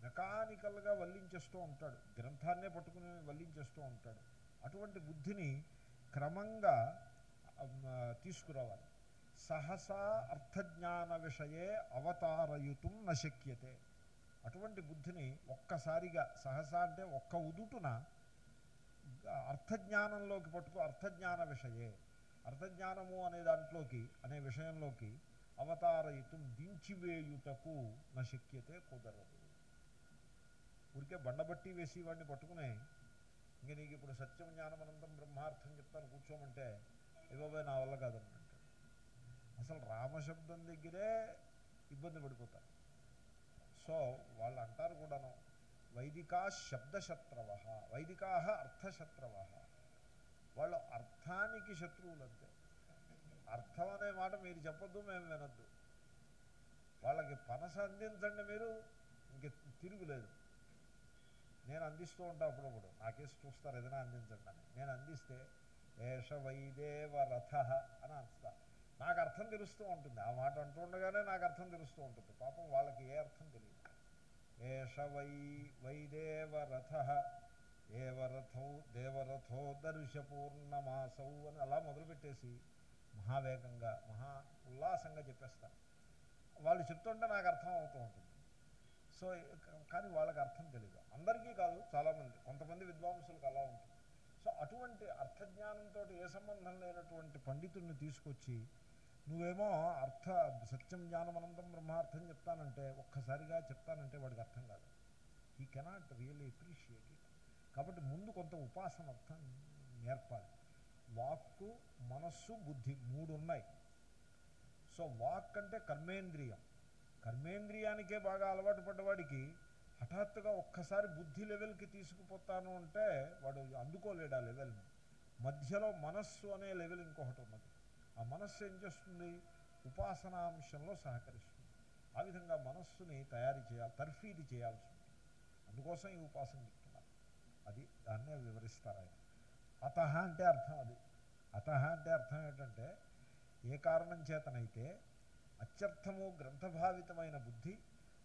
మెకానికల్గా వల్లించేస్తూ ఉంటాడు. గ్రంథాన్నే పట్టుకుని వల్లించేస్తూ ఉంటాడు. అటువంటి బుద్ధిని క్రమంగా తీసుకురావాలి. సహసా అర్థజ్ఞాన విషయే అవతారయుతం నశక్యతే. అటువంటి బుద్ధిని ఒక్కసారిగా సహసా అంటే ఒక్క ఉదుటున అర్థజ్ఞానంలోకి పట్టుకు అర్థజ్ఞాన విషయే అర్థజ్ఞానము అనే దాంట్లోకి అనే విషయంలోకి అవతారయుతం దించివేయుటకు నశక్యతే కుదరదు. ఊరికే బండబట్టి వేసి వాడిని పట్టుకునే ఇంక నీకు ఇప్పుడు సత్యం జ్ఞానమనంతం బ్రహ్మార్థం చెప్తాను కూర్చోమంటే ఇవ్వబోయే నా వల్ల కాదన్నాడు. అసలు రామశబ్దం దగ్గరే ఇబ్బంది పడిపోతారు. సో వాళ్ళు అంటారు కూడాను వైదికా శబ్దశత్రవ వైదికా అర్థశత్రవ వాళ్ళు అర్థానికి శత్రువులు అంతే అర్థం అనే మాట మీరు చెప్పొద్దు మేము వినొద్దు. వాళ్ళకి పనస అందించండి మీరు ఇంక తిరుగులేదు నేను అందిస్తూ ఉంటా అప్పుడప్పుడు. నాకేసి చూస్తారు ఏదైనా అందించండి అని. నేను అందిస్తే ఏష వైదేవ రథ అని అంటా నాకు అర్థం తెలుస్తూ ఉంటుంది. ఆ మాట అంటూ ఉండగానే నాకు అర్థం తెలుస్తూ ఉంటుంది. పాపం వాళ్ళకి ఏ అర్థం తెలియదు. ఏష వై వైదేవరథ ఏవరథౌ దేవరథౌ దేవరథో దర్శపూర్ణమాసౌ అని అలా మొదలుపెట్టేసి మహావేగంగా మహా ఉల్లాసంగా చెప్పేస్తారు. వాళ్ళు చెప్తుంటే నాకు అర్థం అవుతూ ఉంటుంది. సో కానీ వాళ్ళకి అర్థం తెలియదు అందరికీ కాదు చాలామంది. కొంతమంది విద్వాంసులకు అలా ఉంటుంది. సో అటువంటి అర్థజ్ఞానంతో ఏ సంబంధం లేనటువంటి పండితుడిని తీసుకొచ్చి నువ్వేమో అర్థ సత్యం జ్ఞానం అనంతం బ్రహ్మార్థం చెప్తానంటే ఒక్కసారిగా చెప్తానంటే వాడికి అర్థం కాదు. He cannot really appreciate it కాబట్టి ముందు కొంత ఉపాసన అర్థం నేర్పాలి. వాక్కు మనస్సు బుద్ధి మూడు ఉన్నాయి సో వాక్ అంటే కర్మేంద్రియం. కర్మేంద్రియానికే బాగా అలవాటు పడ్డవాడికి హఠాత్తుగా ఒక్కసారి బుద్ధి లెవెల్కి తీసుకుపోతాను అంటే వాడు అందుకోలేడు ఆ లెవెల్ని. మధ్యలో మనస్సు అనే లెవెల్ ఇంకొకటి ఉన్నది. ఆ మనస్సు ఏం చేస్తుంది? ఉపాసనాంశంలో సహకరిస్తుంది. ఆ విధంగా మనస్సుని తయారు చేయాలి తర్ఫీది చేయాల్సి ఉంటుంది. అందుకోసం ఈ ఉపాసన చెప్తున్నారు. అది దాన్నే వివరిస్తారు ఆయన. అత అంటే అర్థం అది. అత అంటే అర్థం ఏంటంటే ఏ కారణం చేతనైతే అత్యర్థము గ్రంథభావితమైన బుద్ధి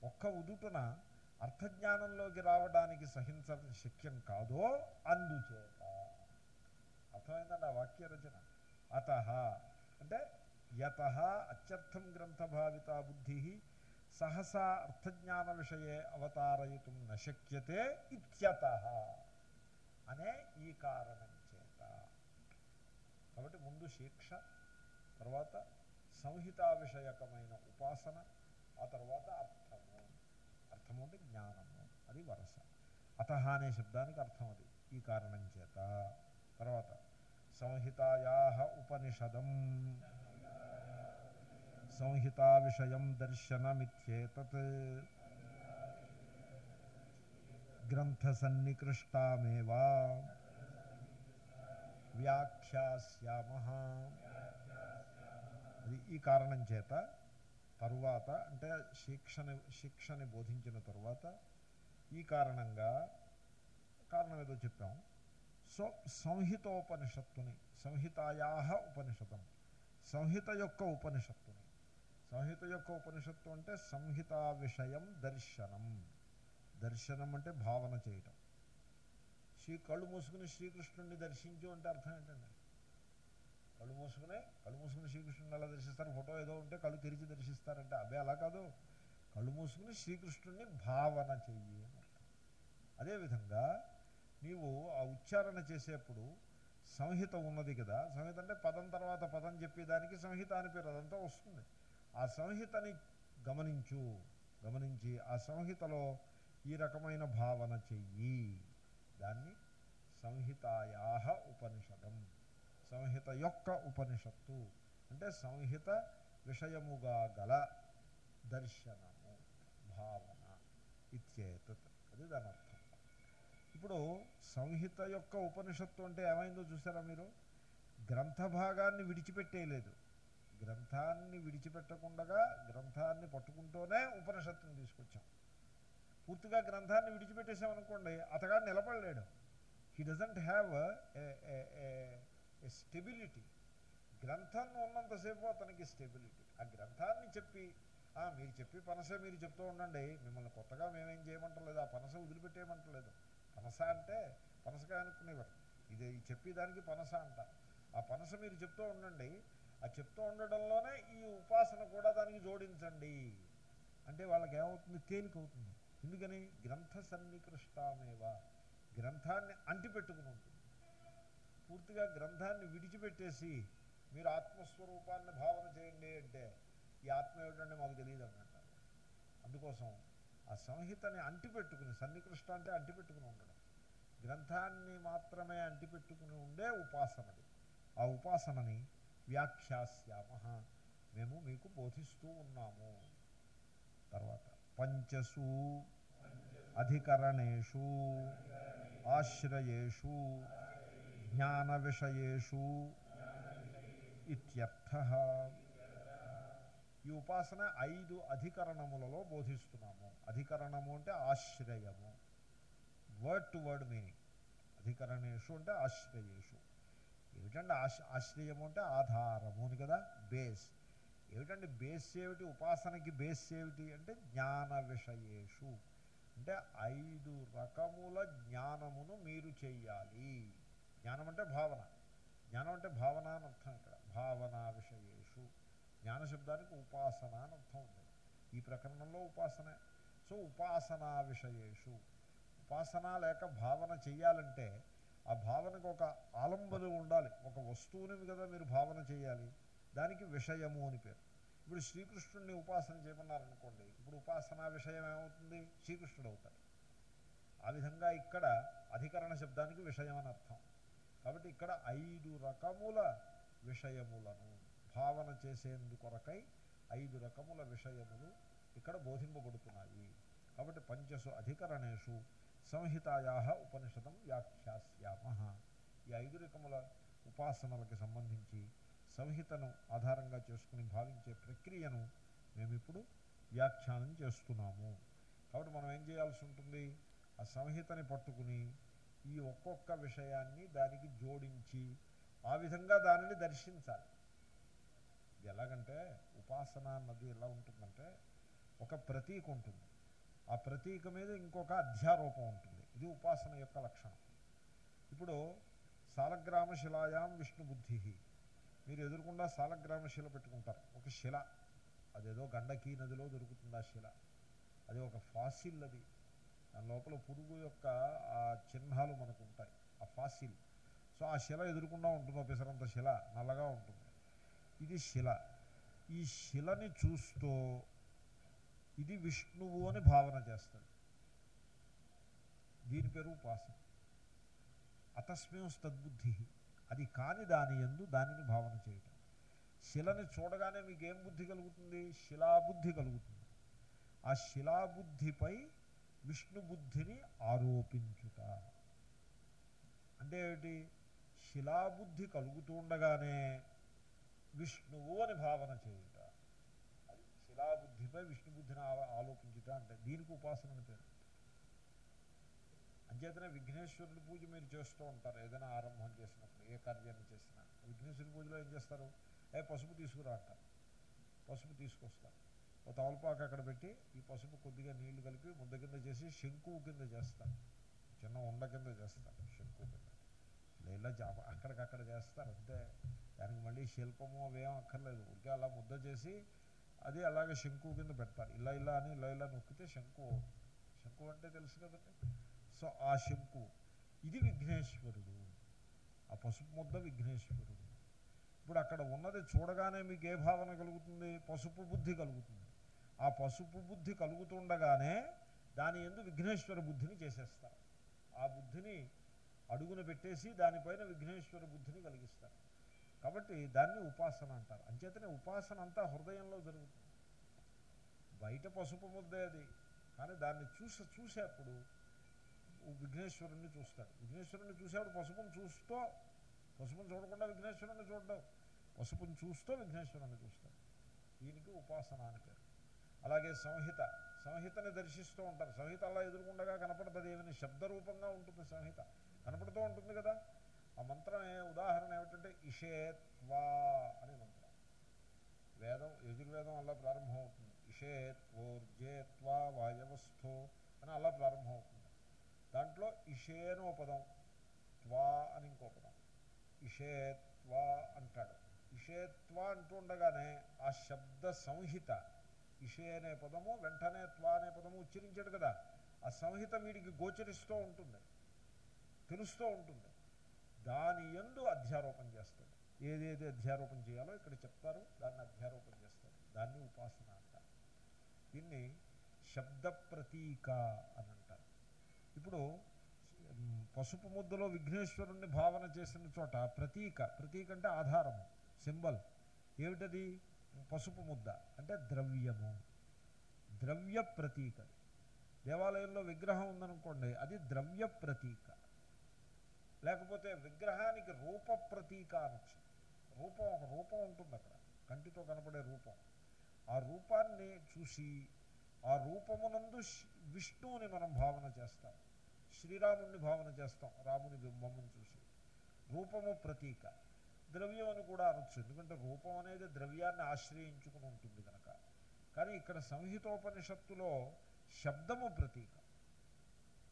ఒక్క ఉదుటున అర్థజ్ఞానంలోకి రావడానికి సహించడం శక్యం కాదో అందుచేత. అర్థమైందండి ఆ వాక్య రచన? అత అంటే యత అత్యర్థం గ్రంథభావిత బుద్ధి సహసా అర్థజ్ఞాన విషయే అవతారయితుం నశక్యతే ఇత్యత అనే ఈ కారణం చేత కాబట్టి ముందు శిక్ష తర్వాత సంహితా విషయకమైన ఉపాసన ఆ తర్వాత అర్థము. అర్థము అంటే జ్ఞానము అది వరస. అత అనే శబ్దానికి అర్థం అది. ఈ కారణం చేత. తర్వాత సంహితాయా ఉపనిషదం సంహితా విషయం దర్శనమిత్యేతత్ గ్రంథసన్నికృష్టామేవా వ్యాఖ్యాస్యామ అది ఈ కారణం చేత తరువాత అంటే శిక్షని శిక్షని బోధించిన తరువాత ఈ కారణంగా కారణం ఏదో చెప్పాం. సో సంహితోపనిషత్తుని సంహితాయా ఉపనిషత్తం సంహిత యొక్క ఉపనిషత్తుని సంహిత యొక్క ఉపనిషత్తు అంటే సంహితా విషయం దర్శనం. దర్శనం అంటే భావన చేయటం. శ్రీ కళ్ళు మూసుకుని శ్రీకృష్ణుడిని దర్శించు అంటే అర్థం ఏంటండి? కళ్ళు మూసుకునే కళ్ళు మూసుకుని శ్రీకృష్ణుని ఎలా దర్శిస్తారు? ఫోటో ఏదో ఉంటే కళ్ళు తెరిచి దర్శిస్తారంటే అవే అలా కాదు. కళ్ళు మూసుకుని శ్రీకృష్ణుడిని భావన చెయ్యి అని అర్థం. అదేవిధంగా నీవు ఆ ఉచ్చారణ చేసేప్పుడు సంహిత ఉన్నది కదా. సంహిత అంటే పదం తర్వాత పదం చెప్పేదానికి సంహిత అని పేరు అదంతా వస్తుంది. ఆ సంహితని గమనించు. గమనించి ఆ సంహితలో ఈ రకమైన భావన చెయ్యి. దాన్ని సంహితాయా ఉపనిషదం. సంహిత యొక్క ఉపనిషత్తు. అంటే సంహిత విషయముగా గల దర్శనము భావన ఇత్యేతత్. అది దాని ఇప్పుడు సంహిత యొక్క ఉపనిషత్తు అంటే ఏమైందో చూసారా మీరు? గ్రంథ భాగాన్ని విడిచిపెట్టేయలేదు. గ్రంథాన్ని విడిచిపెట్టకుండా గ్రంథాన్ని పట్టుకుంటూనే ఉపనిషత్తుని తీసుకొచ్చాం. పూర్తిగా గ్రంథాన్ని విడిచిపెట్టేసామనుకోండి అతగాడు నిలబడలేడు. He doesn't have a stability గ్రంథం ఉన్నంతసేపు అతనికి స్టెబిలిటీ ఆ గ్రంథాన్ని చెప్పి మీరు చెప్పి పనసే మీరు చెప్తూ ఉండండి. మిమ్మల్ని కొత్తగా మేమేం చేయమంటలేదు. ఆ పనస వదిలిపెట్టేయమంటలేదు. పనస అంటే పనసకాయ అనుకునేవారు. ఇది చెప్పేదానికి పనస అంట. ఆ పనస మీరు చెప్తూ ఉండండి. ఆ చెప్తూ ఉండడంలోనే ఈ ఉపాసన కూడా దానికి జోడించండి. అంటే వాళ్ళకి ఏమవుతుంది తేలికవుతుంది. ఎందుకని? గ్రంథ సన్నికృష్టమేవ గ్రంథాన్ని అంటిపెట్టుకుని ఉంటుంది. పూర్తిగా గ్రంథాన్ని విడిచిపెట్టేసి మీరు ఆత్మస్వరూపాన్ని భావన చేయండి అంటే ఈ ఆత్మ ఏమిటంటే మాకు తెలియదు అన్నట్టు. అందుకోసం ఆ సంహితని అంటిపెట్టుకుని సన్నికృష్ట అంటే అంటిపెట్టుకుని ఉండడం. గ్రంథాన్ని మాత్రమే అంటిపెట్టుకుని ఉండే ఉపాసనది ఆ ఉపాసనని వ్యాఖ్యాస్యామ మేము మీకు బోధిస్తూ ఉన్నాము. తర్వాత పంచసు అధికరణేషు ఆశ్రయేషు జ్ఞాన విషయూ ఇత్యర్థ. ఈ ఉపాసన ఐదు అధికరణములలో బోధిస్తున్నాము. అధికరణము అంటే ఆశ్రయము. వర్డ్ టు వర్డ్ మీనింగ్ అధికరణేషు అంటే ఆశ్రయేషు. ఏమిటంటే ఆశ ఆశ్రయము అంటే ఆధారము అని కదా? బేస్ ఏమిటంటే బేస్ ఏమిటి? ఉపాసనకి బేస్ ఏమిటి అంటే జ్ఞాన విషయేషు. అంటే ఐదు రకముల జ్ఞానమును మీరు చేయాలి జ్ఞానం అంటే భావన. జ్ఞానం అంటే భావన అని అర్థం ఇక్కడ. భావన విషయేషు జ్ఞాన శబ్దానికి ఉపాసన అని అర్థం ఉంది. ఈ ప్రకరణంలో ఉపాసనే. సో ఉపాసనా విషయేషు. ఉపాసన లేక భావన చెయ్యాలంటే ఆ భావనకు ఒక ఆలంబనం ఉండాలి. ఒక వస్తువుని కదా మీరు భావన చేయాలి దానికి విషయము అని పేరు. ఇప్పుడు శ్రీకృష్ణుడిని ఉపాసన చేయమన్నారనుకోండి ఇప్పుడు ఉపాసనా విషయం ఏమవుతుంది? శ్రీకృష్ణుడు అవుతాడు. ఆ విధంగా ఇక్కడ అధికరణ శబ్దానికి విషయం అని అర్థం. కాబట్టి ఇక్కడ ఐదు రకముల విషయములను భావన చేసేందుకొరకై ఐదు రకముల విషయములు ఇక్కడ బోధింపబడుతున్నాయి. కాబట్టి పంచసు అధికరణేషు సంహితాయా ఉపనిషదం వ్యాఖ్యాస్యామ ఈ ఐదు రకముల ఉపాసనలకు సంబంధించి సంహితను ఆధారంగా చేసుకుని భావించే ప్రక్రియను మేమిప్పుడు వ్యాఖ్యానం చేస్తున్నాము. కాబట్టి మనం ఏం చేయాల్సి ఉంటుంది? ఆ సంహితని పట్టుకుని ఈ ఒక్కొక్క విషయాన్ని దానికి జోడించి ఆ విధంగా దానిని దర్శించాలి. ఇది ఎలాగంటే ఉపాసన అన్నది ఎలా ఉంటుందంటే ఒక ప్రతీక ఉంటుంది. ఆ ప్రతీక మీద ఇంకొక అధ్యారూపం ఉంటుంది. ఇది ఉపాసన యొక్క లక్షణం. ఇప్పుడు సాలగ్రామ శిలాయాం విష్ణు బుద్ధి మీరు ఎదురుకుండా సాలగ్రామ శిల పెట్టుకుంటారు. ఒక శిల. అదేదో గండకీ నదిలో దొరుకుతుంది ఆ శిల. అది ఒక ఫాసిల్ అది. దాని లోపల పురుగు యొక్క ఆ చిహ్నాలు మనకు ఉంటాయి. ఆ ఫాసిల్. సో ఆ శిల ఎదురుకుండా ఉంటుంది పిసరంత శిల. నల్లగా ఉంటుంది. ఇది శిల. ఈ శిలని చూస్తూ ఇది విష్ణువు అని భావన చేస్తాడు. దీని పేరు ఉపాసన. అతస్మింస్ తద్బుద్ధి అది కాని దాని ఎందు దానిని భావన చేయటం. శిలని చూడగానే మీకేం బుద్ధి కలుగుతుంది? శిలాబుద్ధి కలుగుతుంది. ఆ శిలాబుద్ధిపై విష్ణు బుద్ధిని ఆరోపించుట. అంటే ఏమిటి? శిలాబుద్ధి కలుగుతూ ఉండగానే విష్ణువు అని భావన చేయుట. అది శిలాబుద్ధిపై విష్ణుబుద్ధిని ఆ- అంటే దీనికి ఉపాసన అని పేరు. అంచేతనే విఘ్నేశ్వరుడి పూజ మీరు చేస్తూ ఉంటారు. ఏదైనా ఆరంభం చేసినప్పుడు ఏ కార్యాన్ని చేసినా. విఘ్నేశ్వరుడి పూజలో ఏం చేస్తారు? ఏ పసుపు తీసుకురా అంటారు. పసుపు తీసుకొస్తారు. ఒక తవలపాకు అక్కడ పెట్టి ఈ పసుపు కొద్దిగా నీళ్ళు కలిపి ముద్ద కింద చేసి శంకువు కింద చేస్తారు. చిన్న ఉండ కింద చేస్తారు శంకువు కింద లేదా జాప అక్కడికక్కడ చేస్తారు. అంతే దానికి మళ్ళీ శిల్పము అవేం అక్కర్లేదు. ఊరికే అలా ముద్ద చేసి అది అలాగే శంకు కింద పెడతారు. ఇలా ఇలా అని ఇలా ఇలా నొక్కితే శంకు. శంకు అంటే తెలుసు కదండి? సో ఆ శంకు. ఇది విఘ్నేశ్వరుడు. ఆ పసుపు ముద్ద విఘ్నేశ్వరుడు. ఇప్పుడు అక్కడ ఉన్నది చూడగానే మీకు ఏ భావన కలుగుతుంది? పసుపు బుద్ధి కలుగుతుంది. ఆ పసుపు బుద్ధి కలుగుతుండగానే దాని ఎందు విఘ్నేశ్వర బుద్ధిని చేసేస్తారు. ఆ బుద్ధిని అడుగున పెట్టేసి దానిపైన విఘ్నేశ్వర బుద్ధిని కలిగిస్తారు. కాబట్టి దాన్ని ఉపాసన అంటారు. అంచేతనే ఉపాసన అంతా హృదయంలో జరుగుతుంది. బయట పసుపు ముద్దే అది. కానీ దాన్ని చూసి చూసేప్పుడు విఘ్నేశ్వరుణ్ణి చూస్తాడు విఘ్నేశ్వరుణ్ణి చూసేవాడు పసుపును చూస్తూ పసుపుని చూడకుండా విఘ్నేశ్వరుణ్ణి చూడడం. పసుపుని చూస్తూ విఘ్నేశ్వరుణ్ణి చూస్తాడు దీనికి ఉపాసన అని పేరు. అలాగే సంహిత. సంహితని దర్శిస్తూ ఉంటారు. సంహిత అలా ఎదురుకుండగా కనపడుతుంది ఏమని? శబ్దరూపంగా ఉంటుంది సంహిత. కనపడుతూ ఉంటుంది కదా. ఆ మంత్రం ఉదాహరణ ఏమిటంటే ఇషేత్వా అనే మంత్రం. వేదం యజుర్వేదం అలా ప్రారంభం అవుతుంది ఇషేత్వోర్జేత్వా వాయవస్థో అని అలా ప్రారంభమవుతుంది. దాంట్లో ఇషేనో పదం త్వా అని ఇంకో పదం. ఇషేత్వా అంటాడు. ఇషేత్వ అంటూ ఉండగానే ఆ శబ్ద సంహిత ఇషే అనే పదము వెంటనే త్వా అనే పదము ఉచ్చరించాడు కదా. ఆ సంహిత వీడికి గోచరిస్తూ ఉంటుంది. తెలుస్తూ ఉంటుంది దాని ఎందు అధ్యారోపణ చేస్తాడు. ఏదేది అధ్యారోపణ చేయాలో ఇక్కడ చెప్తారు. దాన్ని అధ్యారోపణ చేస్తారు దాన్ని ఉపాసన అంటారు. దీన్ని శబ్ద ప్రతీక అని అంటారు. ఇప్పుడు పసుపు ముద్దలో విఘ్నేశ్వరుణ్ణి భావన చేసిన చోట ప్రతీక ప్రతీక అంటే ఆధారము సింబల్. ఏమిటది? పసుపు ముద్ద అంటే ద్రవ్యము. ద్రవ్య ప్రతీక దేవాలయంలో విగ్రహం ఉందనుకోండి అది ద్రవ్య ప్రతీక. లేకపోతే విగ్రహానికి రూప ప్రతీక అనొచ్చు రూపం ఒక రూపం ఉంటుంది అక్కడ కంటితో కనపడే రూపం. ఆ రూపాన్ని చూసి ఆ రూపమునందు విష్ణువుని మనం భావన చేస్తాం. శ్రీరాముణ్ణి భావన చేస్తాం. రాముని బింబమును చూసి. రూపము ప్రతీక. ద్రవ్యం అని కూడా అనొచ్చు. ఎందుకంటే రూపం అనేది ద్రవ్యాన్ని ఆశ్రయించుకుని ఉంటుంది కనుక కానీ ఇక్కడ సంహితోపనిషత్తులో శబ్దము ప్రతీక.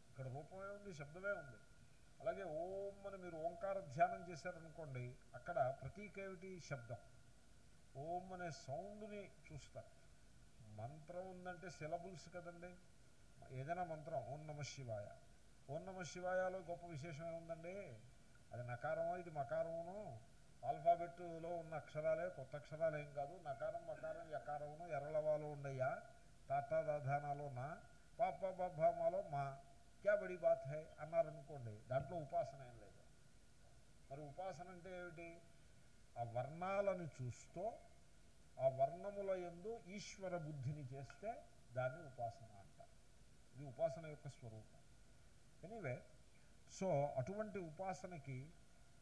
ఇక్కడ రూపమే ఉంది శబ్దమే ఉంది. అలాగే ఓం అని మీరు ఓంకార ధ్యానం చేశారనుకోండి అక్కడ ప్రతీక ఏమిటి శబ్దం? ఓం అనే సౌండ్ని చూస్తారు. మంత్రం ఉందంటే సిలబుల్స్ కదండి. ఏదైనా మంత్రం ఓం నమ శివాయ. ఓం నమ శివాయలో గొప్ప విశేషం ఏముందండి? అది నకారమో? ఇది మకారమును. ఆల్ఫాబెట్లో ఉన్న అక్షరాలే కొత్త అక్షరాలు ఏం కాదు. నకారం మకారం యకారమును ఎర్రలవాలో ఉండయ్యా తాతా దాధానాలో నా పాప బాబామాలో మా. క్యా బడి బాత్ హై అన్నారనుకోండి దాంట్లో ఉపాసన ఏం లేదు. మరి ఉపాసన అంటే ఏమిటి? ఆ వర్ణాలను చూస్తూ ఆ వర్ణముల యందు ఈశ్వర బుద్ధిని చేస్తే దాన్ని ఉపాసన అంటారు ఇది ఉపాసన యొక్క స్వరూపం. ఎనీవే సో అటువంటి ఉపాసనకి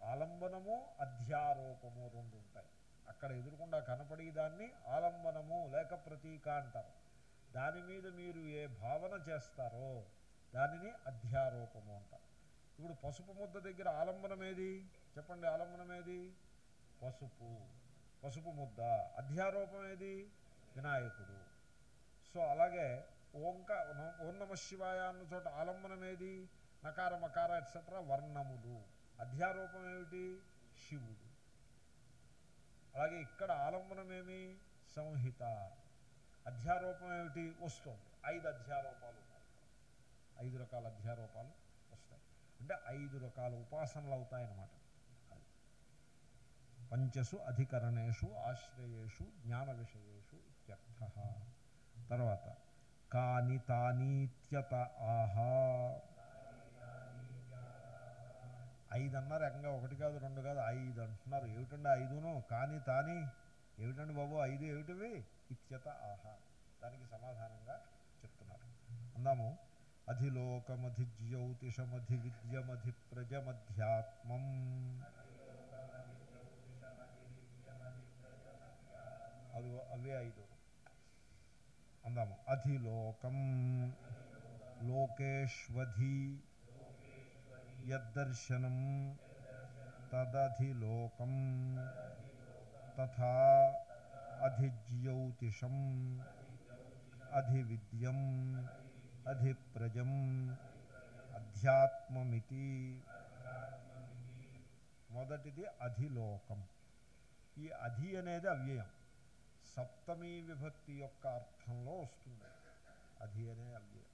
ఆలంబనము అధ్యారోపము రెండు ఉంటాయి. అక్కడ ఎదురుకుండా కనపడి దాన్ని ఆలంబనము లేక ప్రతీక అంటారు. దాని మీద మీరు ఏ భావన చేస్తారో దానిని అధ్యారోపము అంటారు ఇప్పుడు పసుపు ముద్ద దగ్గర ఆలంబనం ఏది? చెప్పండి ఆలంబనం ఏది? పసుపు. పసుపు ముద్ద. అధ్యారోపం ఏది? వినాయకుడు. సో అలాగే ఓంక ఓం నమ శివాయ అన్న చోట ఆలంబనం ఏది? నకార మకార ఎట్సెట్రా వర్ణములు. అధ్యారూపం ఏమిటి? శివుడు. అలాగే ఇక్కడ ఆలంబనం ఏమి? సంహిత. అధ్యారూపం ఏమిటి? వస్తుంది. ఐదు అధ్యారోపాలు. ఐదు రకాల అధ్యారూపాలు వస్తాయి. అంటే ఐదు రకాల ఉపాసనలు అవుతాయన్నమాట. పంచసు అధికరణేషు ఆశ్రయేషు జ్ఞాన విషయేషు ఇత్యర్థ. తర్వాత కాని తానీత్యత ఆహా. ఐదు అన్నారు ఏకంగా ఒకటి కాదు రెండు కాదు ఐదు అంటున్నారు. ఏమిటండి ఐదును? కాని తాని ఏమిటండి బాబు ఐదు ఏమిటివి? ఇత్యత ఆహా. దానికి సమాధానంగా చెప్తున్నారు. అందాము అధిలోకమధి జ్యోతిషమధి విద్యమధి ప్రజమధ్యాత్మం అది అవే ఐదు అందాము అధిలోకం లోకేష్వధి యద్దర్శనం తదధిలోకం తథా అధిజ్యోతిషం అధివిద్యం అధిప్రజం అధ్యాత్మమితి. మొదటిది అధిలోకం. ఈ అధి అనేది అవ్యయం. సప్తమీ విభక్తి యొక్క అర్థంలో వస్తుంది. అధి అనే అవ్యయం.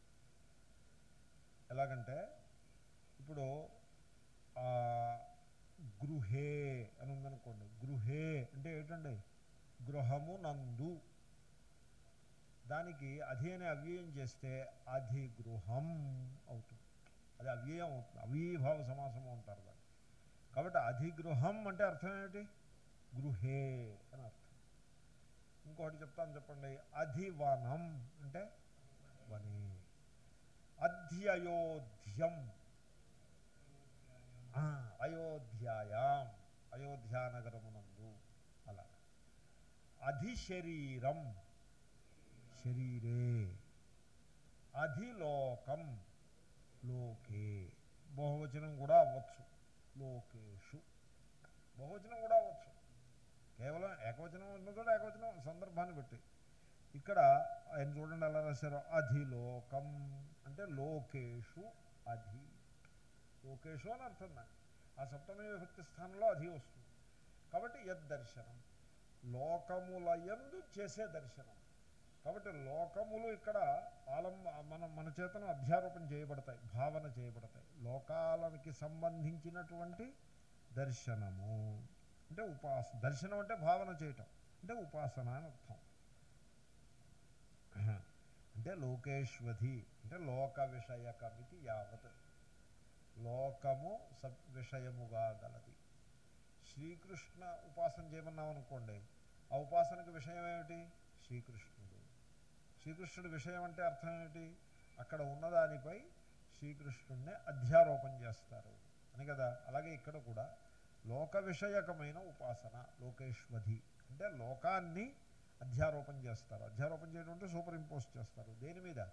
ఎలాగంటే ఇప్పుడు గృహే అని ఉందనుకోండి. గృహే అంటే ఏంటండి గృహము నందు. దానికి అధి అనే అవ్యయం చేస్తే అధిగృహం అవుతుంది. అది అవ్యయం అవుతుంది. అవీభావ సమాసము అంటారు దాన్ని. కాబట్టి అధిగృహం అంటే అర్థం ఏమిటి? గృహే అని అర్థం. ఇంకోటి చెప్తాను చెప్పండి. అధివనం అంటే వనే. అధ్యయోధ్యం. అయోధ్యాయాం. అయోధ్యానగరమునందు. అలా. అధిశరీరం. శరీరే. అధిలోకం లోకే. బహువచనం కూడా అవ్వచ్చు. లోకేషు. బహువచనం కూడా అవ్వచ్చు. కేవలం ఏకవచనం ఉన్న ఏకవచనం సందర్భాన్ని బట్టి. ఇక్కడ ఆయన చూడండి ఎలా రాశారు? అధిలోకం. అంటే లోకేషు అధి. లోకేషు అని అర్థం దాన్ని ఆ సప్తమి విభక్తి స్థానంలో అధి వస్తుంది. కాబట్టి యద్దర్శనం లోకములయందు చేసే దర్శనం. కాబట్టి లోకములు ఇక్కడ ఆలం మన మన చేతను అధ్యారోపణ చేయబడతాయి భావన చేయబడతాయి. లోకాలకి సంబంధించినటువంటి దర్శనము. అంటే ఉపాస దర్శనం అంటే భావన చేయటం. అంటే ఉపాసన అని అర్థం. అంటే లోకేశ్వధి అంటే లోక విషయకమితి యావత్. లోకము సబ్ విషయముగా గలది. శ్రీకృష్ణ ఉపాసన చేయమన్నాం అనుకోండి ఆ ఉపాసనకు విషయం ఏమిటి? శ్రీకృష్ణ. శ్రీకృష్ణుడు విషయం అంటే అర్థం ఏమిటి? అక్కడ ఉన్నదానిపై శ్రీకృష్ణుడిని అధ్యారోపణ చేస్తారు. అని కదా? అలాగే ఇక్కడ కూడా లోక విషయకమైన ఉపాసన లోకేశ్వధి అంటే లోకాన్ని అధ్యారోపణ చేస్తారు. అధ్యారోపణ చేయడం అంటే సూపర్ ఇంపోజ్ చేస్తారు. దేని మీద?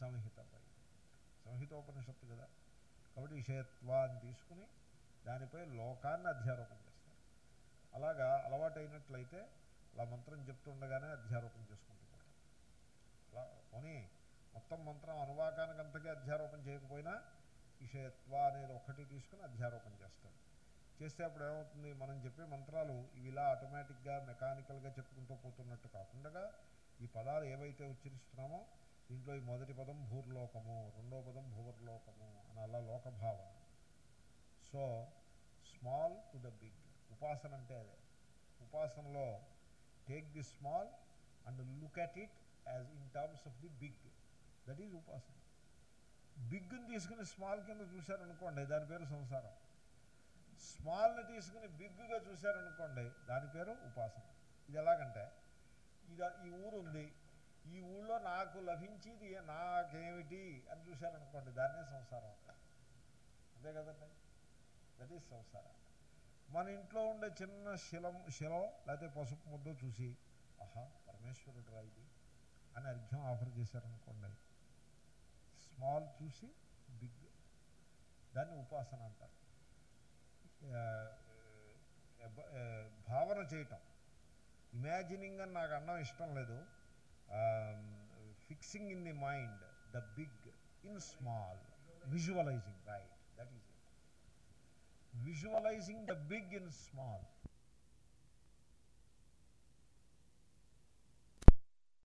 సంహితపై. సంహితోపనిషత్తు కదా. కాబట్టి విషయత్వాన్ని తీసుకుని దానిపై లోకాన్ని అధ్యారోపణ చేస్తారు. అలాగా అలవాటైనట్లయితే అలా మంత్రం చెప్తుండగానే అధ్యారోపణ చేసుకుంటారు మొత్తం మంత్రం అనువాకానికి అంతకే అధ్యారోపణ చేయకపోయినా విషయత్వ అనేది ఒకటి తీసుకుని అధ్యారోపణ చేస్తాడు. చేస్తే అప్పుడు ఏమవుతుంది? మనం చెప్పే మంత్రాలు ఇవి ఇలా ఆటోమేటిక్గా మెకానికల్గా చెప్పుకుంటూ పోతున్నట్టు కాకుండా ఈ పదాలు ఏవైతే ఉచ్చరిస్తున్నామో దీంట్లో ఈ మొదటి పదం భూర్లోకము రెండో పదం భూవర్లోకము అని అలా లోకభావన. So small to the big upasana అంటే అదే. ఉపాసనలో take the small and look at it as in terms of the big that is upasana బిగ్ని తీసుకుని స్మాల్ కింద చూశారనుకోండి దాని పేరు సంసారం. స్మాల్ని తీసుకుని బిగ్గా చూశారనుకోండి దాని పేరు ఉపాసన. ఇది ఎలాగంటే ఇది ఈ ఊరు ఉంది ఈ ఊళ్ళో నాకు లభించేది నాకేమిటి అని చూశారనుకోండి దాన్నే సంసారం అంటారు. అంతే కదండి? దట్ ఈజ్ సంసారం. మన ఇంట్లో ఉండే చిన్న శిలం శిలం లేకపోతే పసుపు ముద్ద చూసి ఆహా పరమేశ్వరుడు రా ఇది అని అర్ఘ్యం ఆఫర్ చేశారనుకోండి స్మాల్ చూసి బిగ్ దాన్ని ఉపాసన అంటారు. భావన చేయటం. ఇమాజినింగ్ అని నాకు అన్నం ఇష్టం లేదు. Fixing in the mind the big in small visualising right that is it visualising the big in small